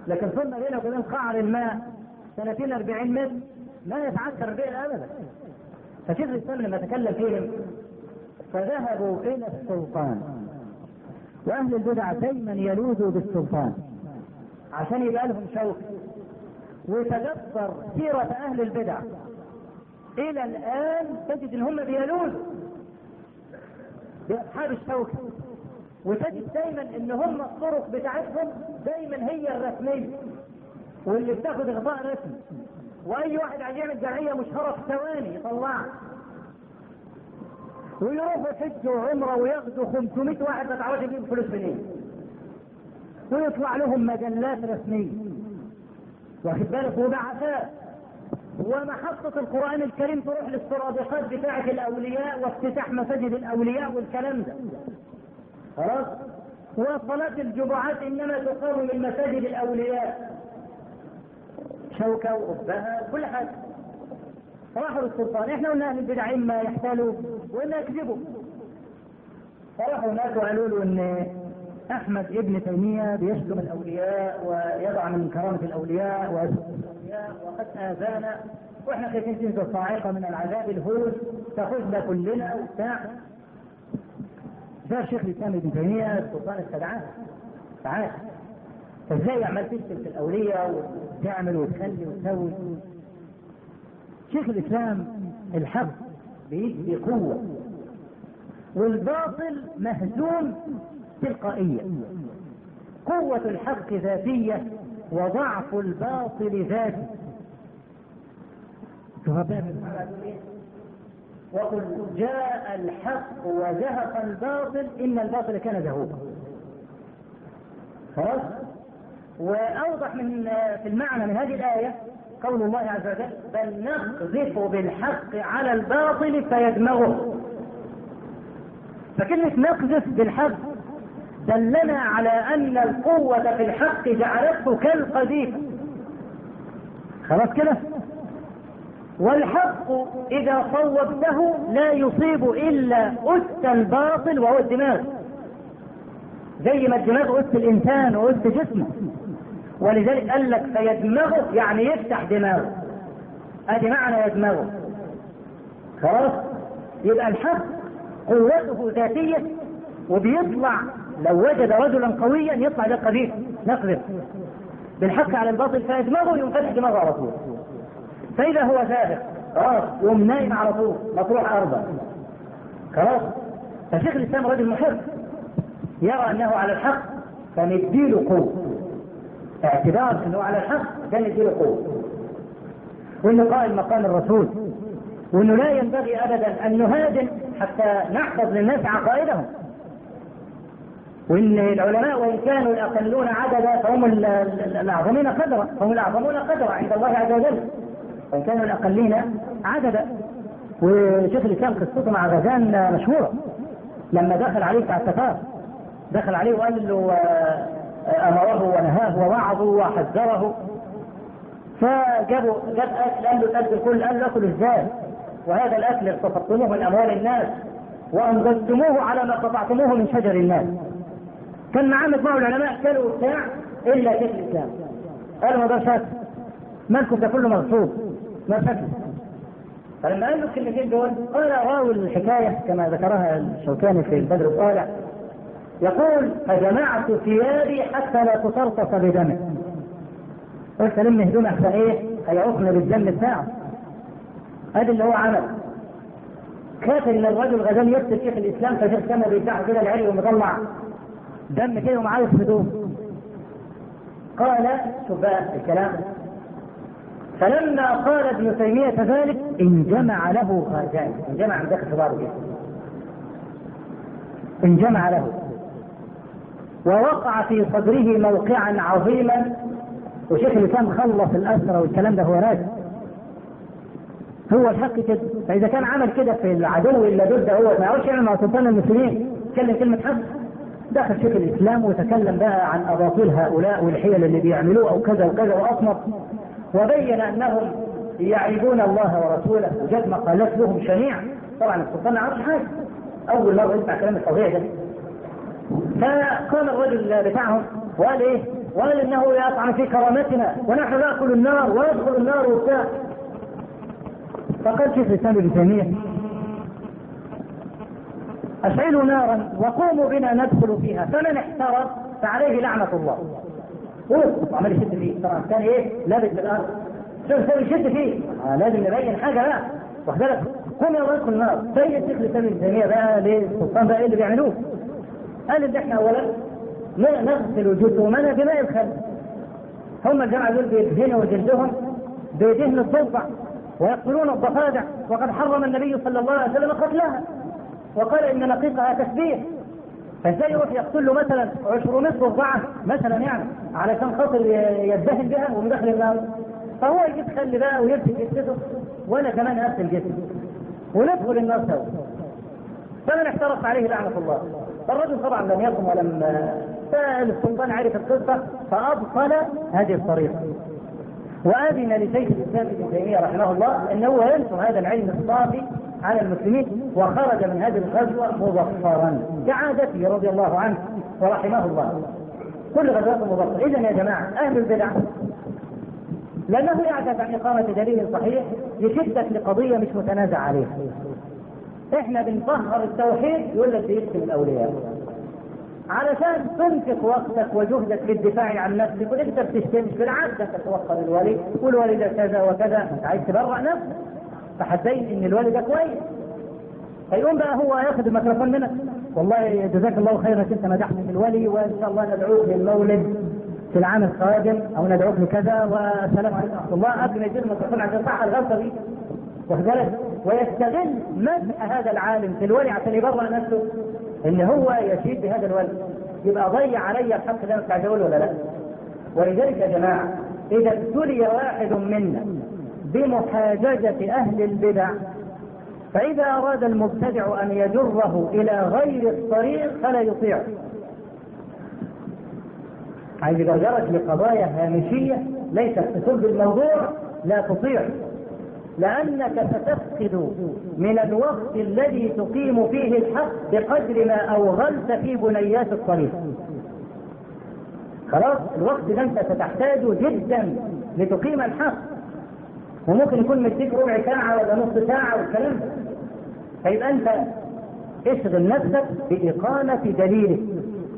لكن صرنا بينك وبين قعر الماء 30 40 متر لا يتعثر به ابدا. فشيخ الإسلام لما تكلم فيهم فذهبوا إلى السلطان. وأهل البدع دايما يلوذوا بالسلطان. عشان يبقى لهم شوق. ويتجسر سيرة أهل البدع. إلى الآن تجد إن هم بيلوذوا. باصحاب الشوك وتجد دايما إن هم الطرق بتاعتهم دايما هي الرسمية. واللي بتاخد اغضاء رسمي. وأي واحد عايز يعمل جمعية مشهورة في ثواني يطلعها ويروحوا حج وعمره وياخدوا 500 واحد ما تعرفش يجيب فلوس منين. ويطلع لهم مجلات رسمية. واخد بالك؟ وبعثات. ومحطة القرآن الكريم تروح للسرادقات بتاعة الأولياء وافتتاح مساجد الأولياء والكلام ده. خلاص؟ وصلاة الجمعات إنما تقام من مساجد الأولياء. شوكة وقبها كل حاجة. راحوا للسلطان، إحنا قلنا أهل البدع إما يحتالوا وإما يكذبوا. فراحوا هناك وقالوا له إن أحمد ابن تيمية بيشتم الأولياء ويضع من كرامة الأولياء الأولياء وقد آذانا وإحنا خايفين تنزل صاعقة من العذاب الهول تاخذنا كلنا. وبتاع. جاء الشيخ الإسلام ابن تيمية السلطان استدعاه تعال. فإزاي عمال تشتم في الأولياء وتعمل وتخلي وتسوي. شيخ الإسلام الحق بيدي قوة. والباطل مهزوم تلقائية قوة الحق ذاتية وضعف الباطل ذاتي. وقل جاء الحق وزهق الباطل إن الباطل كان زهوقا خلاص؟ وأوضح من في المعنى من هذه الآية قول الله عز وجل بل نقذف بالحق على الباطل فيدمغه. فكلمة نقذف بالحق دلنا على أن القوة في الحق جعلته كالقذيف. خلاص كده؟ والحق إذا صوبته لا يصيب إلا أس الباطل وهو الدماغ. زي ما الدماغ أس الإنسان وأس جسمه. ولذلك قال لك فيدمغه يعني يفتح دماغه. أدي معنى يدمغه. خلاص؟ يبقى الحق قوته ذاتية وبيطلع لو وجد رجلا قويا يطلع ده قذيف نقذف بالحق على الباطل فيدمغه يقوم فتح دماغه على طول. فإذا هو ثابت خلاص يقوم نايم على طول مطروح أرضا خلاص فشيخ الإسلام رجل محب يرى أنه على الحق فنديله قوة. اعتبار أنه على الحق ده نديله قوة. وأنه قائم مقام الرسول وأنه لا ينبغي أبدا أن نهاجم حتى نحفظ للناس عقائدهم. وإن العلماء وإن كانوا الأقلون عددا فهم الأعظمين قدرا فهم الأعظمون قدرا عند الله عز وجل. كانوا الأقلين عددا وشيخ الإسلام قصته مع غزان مشهورة. لما دخل عليه بتاع التتار دخل عليه وقال له أمره ونهاه ووعظه وحذره. فجابوا جاب أكل قال له الأكل الكل قال له آكل إزاي؟ وهذا الأكل اقتصدتموه من أموال الناس وانزلتموه على ما قطعتموه من شجر الناس. كان معاه مجموعه العلماء كانوا بتاع إلا شيخ الإسلام. قالوا ما ده شك مالكم ده كله مغصوب ما شك فلما قال له الكلمتين دول قال راوي الحكاية كما ذكرها الشوكاني في البدر الطالع. يقول فجمعت ثيابي حتى لا تطرطش بدمه قلت لم هدوم احسن إيه؟ هيعوقنا بالدم بتاعه. هذا اللي هو عمل. كاتب إن الرجل غزال يقتل شيخ الإسلام فشيخ كما بيفتحه كده العلي ومطلع دم كده ومعايش هدوم. قال شوف بقى الكلام. فلما قال ابن تيمية ذلك انجمع له خرجان انجمع صداره كده انجمع له. ووقع في صدره موقعا عظيما. وشيخ الإسلام خلص الاسرى والكلام ده هو راجع. هو الحق كده. فإذا كان عمل كده في العدو الا ضد هو ما يعرفش يعمل مع سلطان المسلمين. يتكلم كلمة حق. دخل شيخ الإسلام وتكلم بقى عن أباطيل هؤلاء والحيل اللي بيعملوه أو كذا وكذا وأصمت. وبين أنهم يعيبون الله ورسوله وجد مقالات لهم شنيعة. طبعا السلطان ما يعرفش حاجة. أول مرة يسمع كلام الفظيع ده. فقام الرجل بتاعهم وقال إيه؟ وقال إنه يطعن في كرامتنا ونحن نأكل النار ويدخل النار وبتاع. فقال شيخ الإسلام ابن تيمية؟ أشعلوا نارا وقوموا بنا ندخل فيها. فمن احترق فعليه لعنة الله. عمال يشد فيه طبعا كان إيه؟ لابس بالارض شوف شوف يشد فيه. آه لازم نبين حاجة بقى. واخد بالك قوم يا ادخل النار. بين شيخ الاسلام ابن تيميه بقى للسلطان بقى إيه اللي بيعملوه؟ قال ان إحنا اولا نغسل جسومنا بماء الخل. هم الجماعة دول بيدهنوا جلدهم بدهن الضفدع ويقتلون الضفادع. وقد حرم النبي صلى الله عليه وسلم قتلها. وقال إن نقيقها تسبيح. فازاي يروح يقتل له مثلا 200 ضفدعه مثلا يعني علشان خاطر يدهن بها ومن داخل النار فهو يجيب خل بقى ويمسك جثته وأنا كمان أقتل جثتي وندخل النار سوا. فمن احترق عليه لعنة الله. فالرجل طبعا لم يظلم ولم فالسلطان عرف القصة فأبطل هذه الطريقة. وأذن لشيخ الإسلام ابن تيمية رحمه الله إنه ينشر هذا العلم الصافي على المسلمين وخرج من هذه الغزوة مظفرا. كعادته رضي الله عنه ورحمه الله. كل غزوات مظفر. اذا يا جماعة أهل البدع لأنه يعجز عن إقامة دليل صحيح يشدك لقضية مش متنازع عليها. إحنا بنطهر التوحيد يقول لك بيكتب الأولياء. علشان تنفق وقتك وجهدك للدفاع عن نفسك وانت بتشتمش بالعكس انت الولي والولي ده كذا وكذا أنت عايز تبرع نفسك. فحتبين إن الولي ده كويس. فيقوم بقى هو ياخذ الميكروفون منك. والله جزاك الله خيرا أنت مدحني في الولي وإن شاء الله ندعوك للمولد في العام القادم أو ندعوك لكذا والسلام عليكم الله قبل ما يدير الميكروفون عشان صح الغلطة دي. واخد بالك؟ ويستغل مدح هذا العالم في الولي عشان يبرع نفسه إن هو يشيد بهذا الولي. يبقى ضيع علي الحق اللي أنا عايز ولا لا؟ ولذلك يا جماعة إذا ابتلي واحد منا بمحاججة أهل البدع فإذا أراد المبتدع أن يجره إلى غير الطريق فلا يطيعه. عايز يجرجرك لقضايا هامشية ليست تصب الموضوع لا تطيع لأنك ستفقد من الوقت الذي تقيم فيه الحق بقدر ما أوغلت في بنيات الطريق. خلاص الوقت ده أنت ستحتاجه جدا لتقيم الحق. وممكن يكون مديك ربع ساعة ولا نص ساعة والكلام ده. فيبقى أنت اشغل نفسك بإقامة دليلك.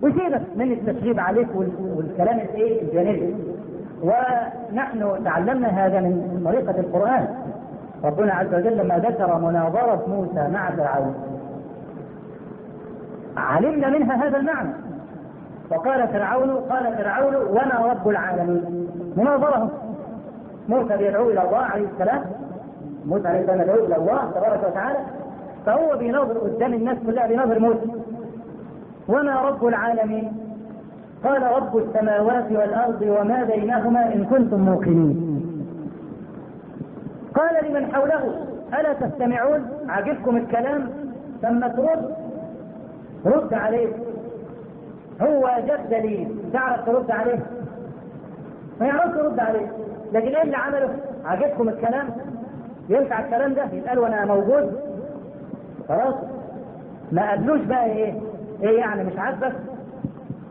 وسيبك من التشغيب عليك والكلام الإيه؟ الجانبي. ونحن تعلمنا هذا من طريقة القرآن. ربنا عز وجل لما ذكر مناظرة موسى مع فرعون. علمنا منها هذا المعنى. وقال فرعون قال فرعون وأنا رب العالمين. مناظرة موسى بيدعو إلى الله عليه السلام. موسى عليه السلام يدعو إلى الله تبارك وتعالى. فهو بيناظر قدام الناس كلها بيناظر موسى. وأنا رب العالمين؟ قال رب السماوات والأرض وما بينهما إن كنتم موقنين. قال لمن حوله؟ ألا تستمعون؟ عجبكم الكلام؟ ثم ترد. رد عليه. هو جاب دليل تعرف ترد عليه؟ ما يعرفش ترد عليه. لكن إيه اللي عمله؟ عجبكم الكلام؟ ينفع الكلام ده؟ يتقال وأنا موجود؟ خلاص. ما قالوش بقى إيه؟ إيه يعني مش عاجبك؟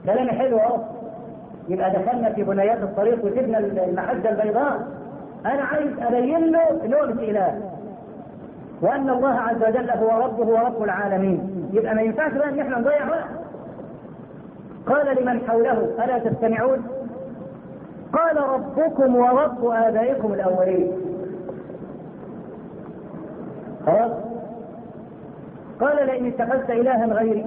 كلامي حلو أهو. يبقى دخلنا في بنيات الطريق وسيبنا المحجة البيضاء. أنا عايز أبين له لغه إله. وأن الله عز وجل هو ربه ورب العالمين. يبقى ما ينفعش بقى إن إحنا نضيع وقت. قال لمن حوله ألا تستمعون؟ قال ربكم ورب آبائكم الأولين. خلاص؟ قال لئن اتخذت إلها غيري.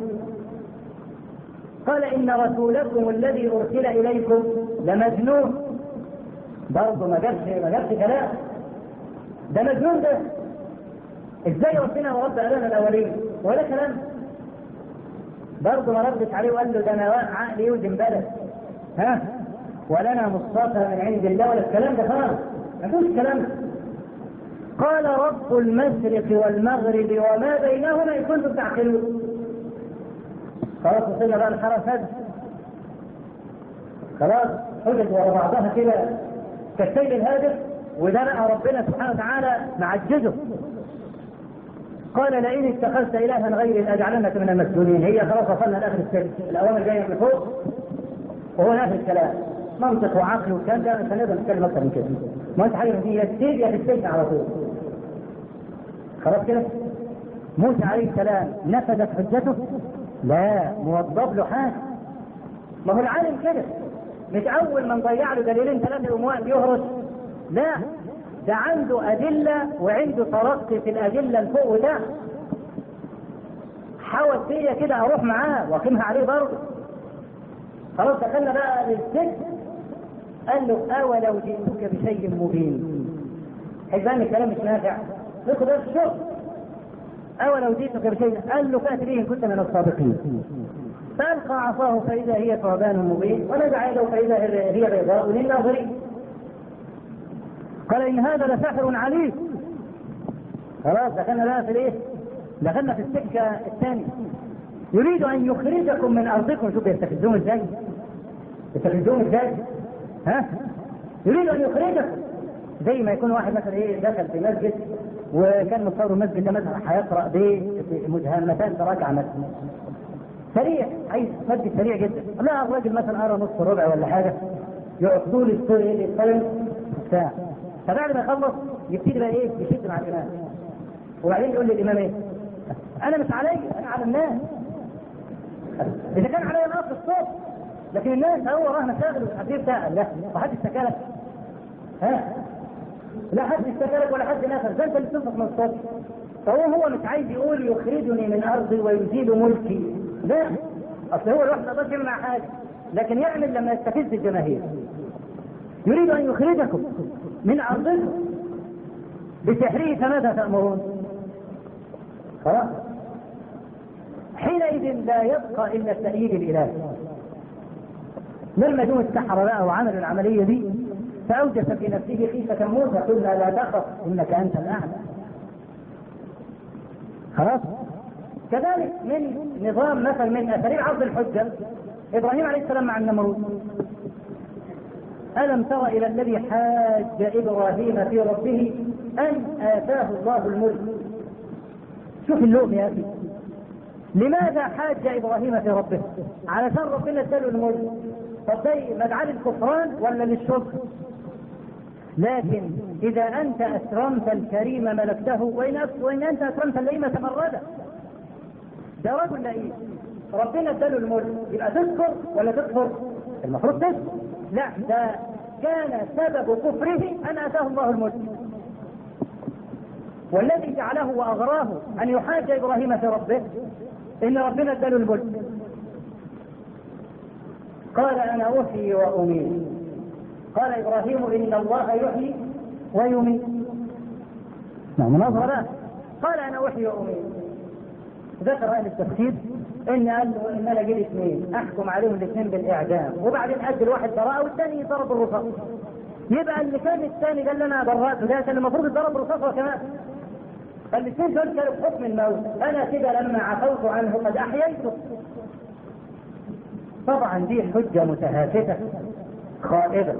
قال إن رسولكم الذي أرسل إليكم لمجنون. برضه ما جابش ما جابش كلام. ده مجنون ده. إزاي ربنا ورد ابانا الأولين؟ ولا كلام. برضه ما ردش عليه وقال له ده أنا عقلي يوزن بلد ها؟ ولنا مصطفى من عند الله ولا الكلام ده ما فيش كلام. قال رب المشرق والمغرب وما بينهما إن كنتم تعقلون. خلاص وصلنا بقى الحرس هذا خلاص حجج ورا بعضها كده كالسيل الهادف وده بقى ربنا سبحانه وتعالى معجزه. قال لئن اتخذت إلها غيري لأجعلنك من المسجونين. هي خلاص وصلنا لآخر السلم الأوامر جاية من فوق وهو اخر الكلام. منطق وعقل والكلام ده مش هنقدر نتكلم أكثر من كده. ما أنت حاجة دي يا يا في السجن على طول. خلاص كده؟ موسى عليه السلام نفذت حجته؟ لا موظف له حاجة. ما هو العالم كده. مش اول ما نضيع له دليلين ثلاثة يقوم واقف يهرس لا ده عنده أدلة وعنده ترقي في الأدلة الفوق وتحت حاول فيا كده أروح معاه وأقيمها عليه برضه. خلاص دخلنا بقى للسجن. قال له اولو جئتك بشيء مبين. حيبان الكلام مش نافع. ادخل في الشغل أولو جئتك بشيء. قال له فأت به إن كنت من الصادقين. فألقى عصاه فإذا هي ثعبان مبين ونزع يده فإذا هي بيضاء للناظرين. قال إن هذا لساحر عليم. خلاص دخلنا بقى في الإيه؟ دخلنا في السكة الثانية. يريد أن يخرجكم من أرضكم. شوف يستفزون إزاي؟ يستفزون إزاي؟ ها؟ يريد أن يخرجكم زي ما يكون واحد مثلا إيه دخل في مسجد وكان متصور المسجد ده مثلا هيقرأ بمدهمتان تراجع مثلا سريع عايز مسجد سريع جدا. لا الراجل مثلا قرأ نص ربع ولا حاجة. يعقدوا لي الطيب ساعه فبعد ما يخلص يبتدي بقى إيه يشد مع الإمام. وبعدين يقول للإمام إيه؟ أنا مش علي أنا على الناس. إذا كان علي أنا في الصوت لكن الناس هو وراه مشاغل والحديث بتاع لا وحد اشتكى ها؟ لا حد اشتكى ولا حد نفس ده انت اللي بتنفخ من الصوت فهو هو مش عايز يقول يخرجني من أرضي ويزيل ملكي. لا. أصل هو الواحد ما يقدرش يمنع حاجة. لكن يعمل لما يستفز الجماهير. يريد أن يخرجكم من ارضكم بسحره فماذا تأمرون؟ خلاص. حينئذ لا يبقى إلا التأييد الإلهي. لما جم السحرة بقى وعملوا العملية دي؟ فأوجس في نفسه خيفة موسى قلنا لا تخف إنك أنت الأعلى خلاص؟ كذلك من نظام مثل من اساليب عرض الحجة إبراهيم عليه السلام مع النمرود. ألم تر إلى الذي حاج إبراهيم في ربه أن آتاه الله الملك؟ شوف اللوم يا أخي. لماذا حاج إبراهيم في ربه؟ علشان ربنا اداله الملك. طب ده مدعاة للكفران ولا للشكر لكن إذا أنت أكرمت الكريم ملكته وإن وإن أنت أكرمت اللئيم تمرده ده رجل لئيم ربنا اداله الملك. يبقى تذكر ولا تكفر؟ المفروض تذكر لا ده كان سبب كفره أن أتاه الله الملك. والذي جعله وأغراه أن يحاج إبراهيم في ربه. إن ربنا اداله الملك. قال أنا أحيي وأميت. قال إبراهيم إن الله يحيي ويميت. نعم مناظرة. بقى قال أنا احيي وأميت. ذكر أهل التفسير إن قال له إن أنا جيت اثنين. أحكم عليهم الاثنين بالإعدام. وبعدين ادي الواحد براءة والثاني يضرب بالرصاص يبقى اللي كان الثاني قال لنا براءته ده كان المفروض يضرب بالرصاص كمان. الاثنين دول كانوا بحكم الموت. أنا كده لما عفوت عنه قد أحييته. طبعا دي حجة متهافتة خائبة.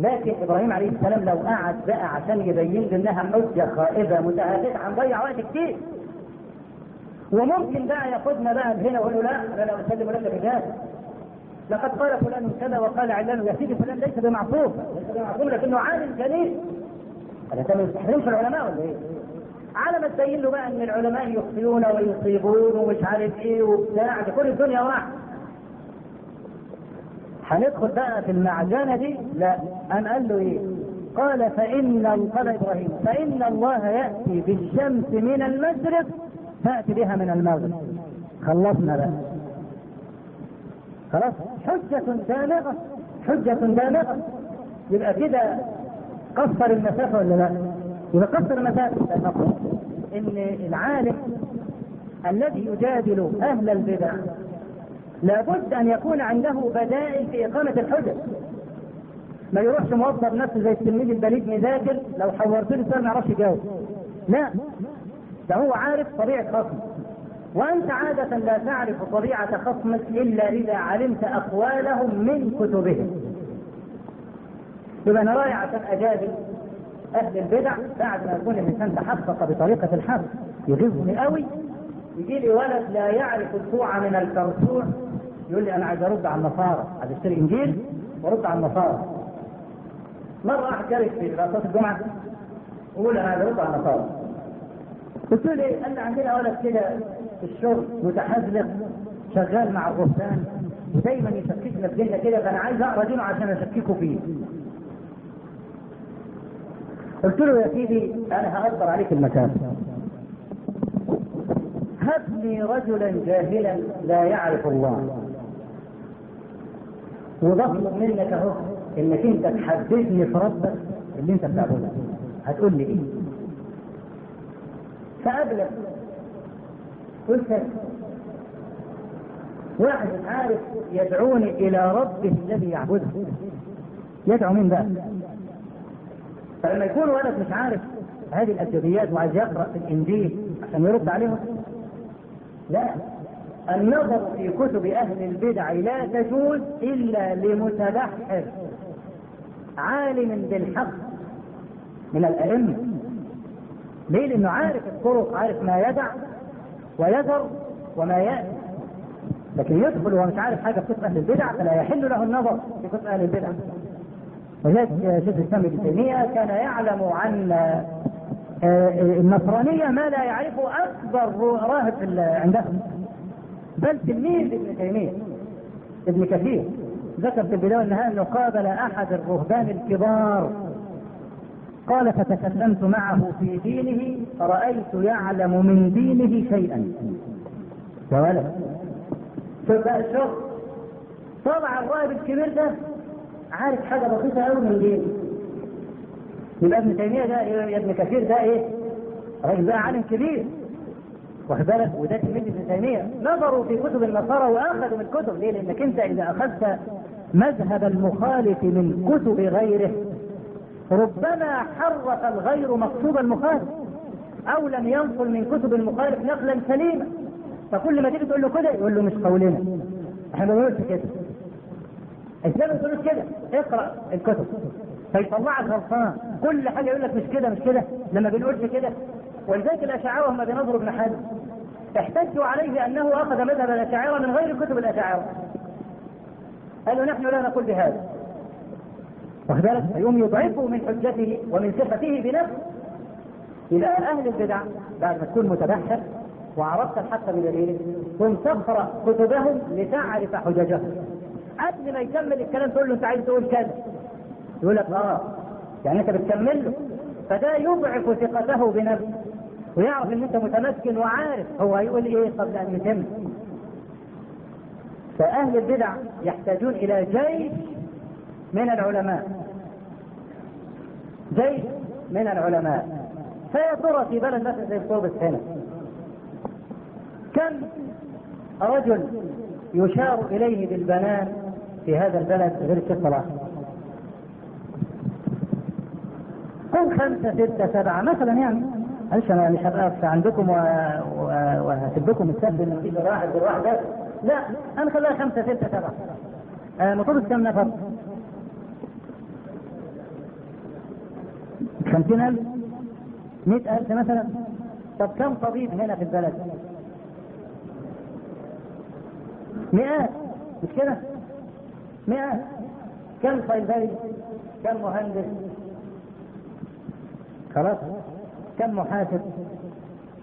لكن إبراهيم عليه السلام لو قعد بقى عشان يبين لي إنها حجة خائبة متهافتة هنضيع وقت كتير. وممكن بقى ياخدنا بقى هنا ويقول له لا أنا أسلم لك الرجال لقد قال فلان كذا وقال علان يا سيدي فلان ليس بمعصوم ليس بمعصوم لكنه عالم جليل. هذا كان يستحرمش العلماء ولا إيه؟ على ما تبين له بقى إن العلماء يخطئون ويصيبون ومش عارف إيه وبتاع دي كل الدنيا واحد هندخل بقى في المعجنة دي؟ لا. أن قال له إيه؟ قال فإن قال إبراهيم فإن الله يأتي بالشمس من المشرق تأتي بها من المغرب. خلصنا بقى. خلاص؟ حجة دامغة حجة دامغة يبقى كده قصر المسافة ولا لا؟ يبقى قصر المسافة. نقول إن العالم الذي يجادل أهل البدع لابد أن يكون عنده بدائل في إقامة الحجج. ما يروحش موظف نفسه زي التلميذ البليد مذاكر لو حورت له سؤال ما يعرفش يجاوب. لا ده هو عارف طبيعة خصم وأنت عادة لا تعرف طبيعة خصمك إلا إذا علمت أقوالهم من كتبهم. يبقى أنا رايح عشان أجادل أهل البدع بعد ما يكون الإنسان تحقق بطريقة الحق. يغيظني قوي يجي لي ولد لا يعرف الكوع من الكرسوع يقول لي أنا عايز أرد على النصارى. عايز أشتري إنجيل وأرد على النصارى. مرة واحد جالس في صلاه الجمعة يقول أنا عايز أرد على النصارى. قلت له ليه؟ قال لي عندنا ولد كده في الشغل متحزلق شغال مع الرهبان ودايما يشككنا في ديننا كده فأنا عايز أقرأ دينه عشان أشككه فيه. قلت له يا سيدي أنا هقدر عليك المكان. هب لي رجلا جاهلا لا يعرف الله. وبطلب منك اهو انك انت تحدثني في ربك اللي انت بتعبده هتقول لي إيه؟ فأبلغ قلت واحد عارف يدعوني إلى ربه الذي يعبده. يدعو مين بقى؟ فلما يكون ولد مش عارف هذه الأبجديات وعايز يقرأ في الإنجيل عشان يرد عليهم؟ لا. النظر في كتب أهل البدع لا تجوز إلا لمتبحر عالم بالحق من الأئمة. ليه؟ لأنه عارف الطرق عارف ما يدع ويذر وما يأتي. لكن يدخل وهو مش عارف حاجة في كتب أهل البدع فلا يحل له النظر في كتب أهل البدع. ولذلك شيخ الإسلام ابن تيمية كان يعلم عن النصرانية ما لا يعرفه أكبر راهب عندهم. بل تلميذ ابن تيمية ابن كثير. ذكر في البداية والنهاية أنه قابل أحد الرهبان الكبار. قال فتكلمت معه في دينه فرأيت يعلم من دينه شيئا. يا ولد شوف بقى الشغل طبعا الراهب الكبير ده عارف حاجة بسيطة قوي من دينه. يبقى ابن تيمية ده يا ابن كثير ده إيه؟ راجل بقى عالم كبير. واخد بالك؟ وده تلميذ ابن تيمية. نظروا في كتب النصارى وأخذوا من الكتب. ليه؟ لأنك أنت إذا أخذت مذهب المخالف من كتب غيره ربما حرف الغير مقصود المخالف أو لم ينقل من كتب المخالف نقلا سليما. فكل ما تيجي تقول له كده يقول له مش قولنا. إحنا ما بنقولش كده. الإسلام ما بيقولوش كده. اقرأ الكتب. فيطلعك غلطان. كل حاجة يقول لك مش كده مش كده. لما بنقولش كده ولذلك الاشاعره هم بينظروا ابن حزم. احتجوا عليه بانه أخذ مذهب الأشاعرة من غير كتب الأشاعرة. قالوا نحن لا نقول بهذا. واخد بالك فيقوم يضعفه من حجته ومن ثقته بنفسه. إلى أهل البدع بعد ما تكون متبحر وعرفت الحق بدليله ثم تقرا كتبهم لتعرف حججهم. قبل ما يكمل الكلام تقول له أنت عايز تقول كذا. يقول لك آه يعني أنت بتكمل له. فده يضعف ثقته بنفسه. ويعرف إن أنت متمكن وعارف هو هيقول إيه قبل أن يتم. فأهل البدع يحتاجون إلى جيش من العلماء. جيش من العلماء. فيا ترى في بلد مثلا زي قربة هنا كم رجل يشار إليه بالبنان في هذا البلد غير الشيخ صلاح قل خمسة ستة سبعة مثلا يعني. معلش أنا مش هبقى عندكم وهسيبكم السد نجيب واحد بالواحد ده لا أنا خليها خمسة ستة سبعة آه مطلوب كم نفر؟ خمسين ألف مئة ألف مثلا طب كم طبيب هنا في البلد؟ مئات مش كده؟ مئات كم صيدلي؟ كم مهندس؟ خلاص كم محاسب؟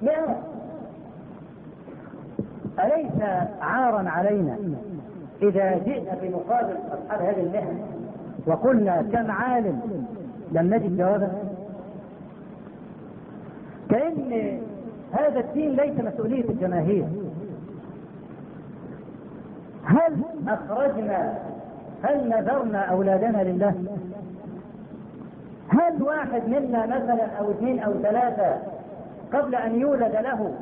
مئات أليس عارا علينا إذا جئنا في مقابل أصحاب هذه المهنة وقلنا كم عالم لم نجد جوابا؟ كأن هذا الدين ليس مسؤولية الجماهير. هل أخرجنا هل نذرنا أولادنا لله؟ هل واحد منا مثلا أو اثنين أو ثلاثة قبل أن يولد له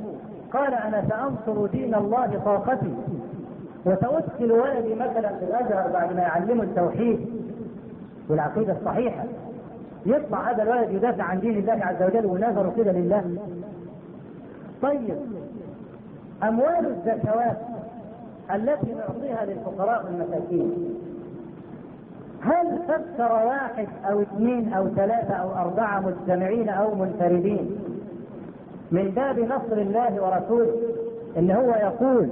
قال أنا سأنصر دين الله طاقتي وسأدخل ولدي مثلا في الأزهر بعد ما يعلمه التوحيد والعقيدة الصحيحة. يطلع هذا الولد يدافع عن دين الله عز وجل ونذره كده لله. طيب أموال الزكوات التي نعطيها للفقراء والمساكين هل فكر واحد أو اثنين أو ثلاثة أو أربعة مجتمعين أو منفردين من باب نصر الله ورسوله إن هو يقول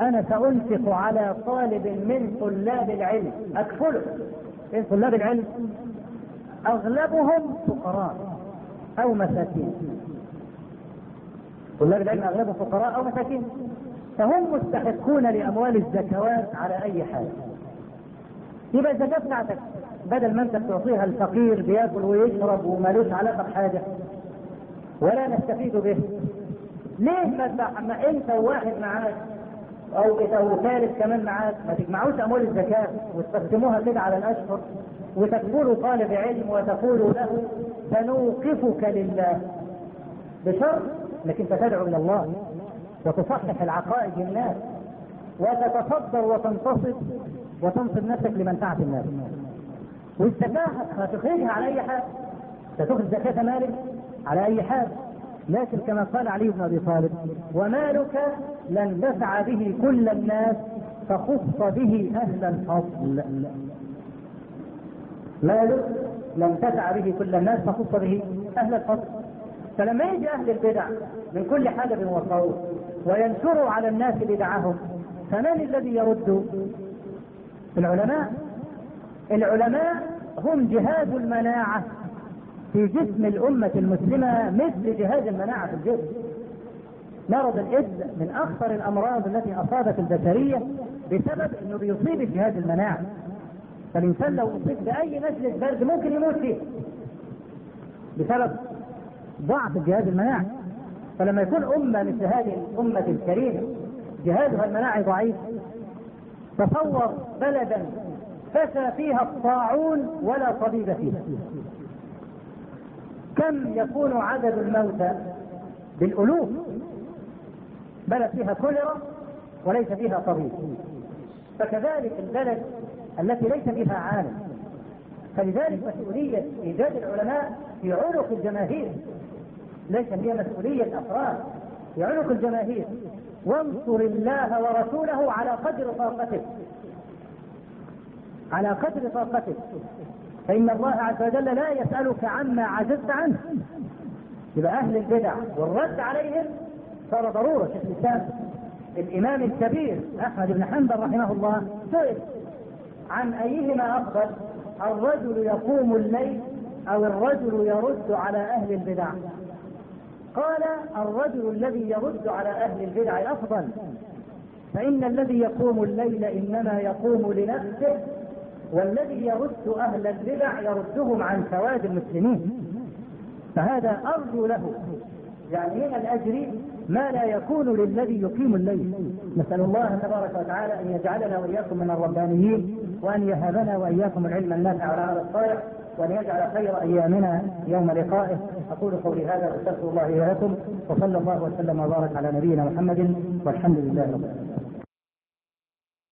أنا سأنفق على طالب من طلاب العلم. اكفله من طلاب العلم. أغلبهم فقراء أو مساكين. طلاب العلم أغلبهم فقراء أو مساكين. فهم مستحقون لأموال الزكوات على أي حال؟ يبقى الزكاه بتاعتك بدل ما أنت تعطيها الفقير بياكل ويشرب ومالوش علاقة بحاجة ولا نستفيد به. ليه ما, ما أنت وواحد معاك أو أو ثالث كمان معاك ما تجمعوش أموال الزكاة وتقسموها كده على الأشهر وتكفلوا طالب علم وتقولوا له سنوقفك لله. بشرط إنك أنت تدعو إلى الله وتصحح العقائد للناس وتتصدر وتنتصب وتنصب نفسك لمنفعة الناس. والزكاة هتخرجها على أي حال؟ ستخرج زكاة مالك على أي حال؟ لكن كما قال علي بن أبي طالب ومالك لن دفع به كل الناس فخص به أهل الفضل. مالك لم تدع به كل الناس فخص به أهل الفضل. فلما يجي أهل البدع من كل حدث وصوت وينشروا على الناس بدعهم فمن الذي يرد؟ العلماء العلماء هم جهاز المناعة في جسم الأمة المسلمة مثل جهاز المناعة في الجسم. مرض الإيدز من أخطر الأمراض التي أصابت البشرية بسبب أنه بيصيب جهاز المناعة. فالإنسان لو أصيب بأي نزلة برد ممكن يموت فيه بسبب ضعف جهاز المناعة. فلما يكون أمة مثل هذه الأمة الكريمة جهازها المناعي ضعيف. تصور بلدا فشى فيها الطاعون ولا طبيب فيها كم يكون عدد الموتى بالألوف؟ بلد فيها كوليرا وليس فيها طبيب. فكذلك البلد التي ليس فيها عالم. فلذلك مسؤولية إيجاد العلماء في عنق الجماهير. ليس هي مسؤولية أفراد في عنق الجماهير. وانصر الله ورسوله على قدر طاقتك على قدر طاقتك فإن الله عز وجل لا يسألك عما عجزت عنه. يبقى أهل البدع والرد عليهم صار ضرورة. شيخ الإسلام الإمام الكبير أحمد بن حنبل رحمه الله سئل عن أيهما أفضل الرجل يقوم الليل أو الرجل يرد على أهل البدع؟ قال الرجل الذي يرد على أهل البدع أفضل. فإن الذي يقوم الليل إنما يقوم لنفسه والذي يرد أهل البدع يردهم عن سواد المسلمين. فهذا أرجو له. يعني من الأجر ما لا يكون للذي يقيم الليل. نسأل الله تبارك وتعالى أن يجعلنا وإياكم من الربانيين وأن يهبنا وإياكم العلم النافع والعمل الصالح. وأن يجعل خير أيامنا يوم لقائه. أقول قولي هذا وأستغفر الله لي ولكم وصلى الله وسلم وبارك على نبينا محمد والحمد لله رب العالمين.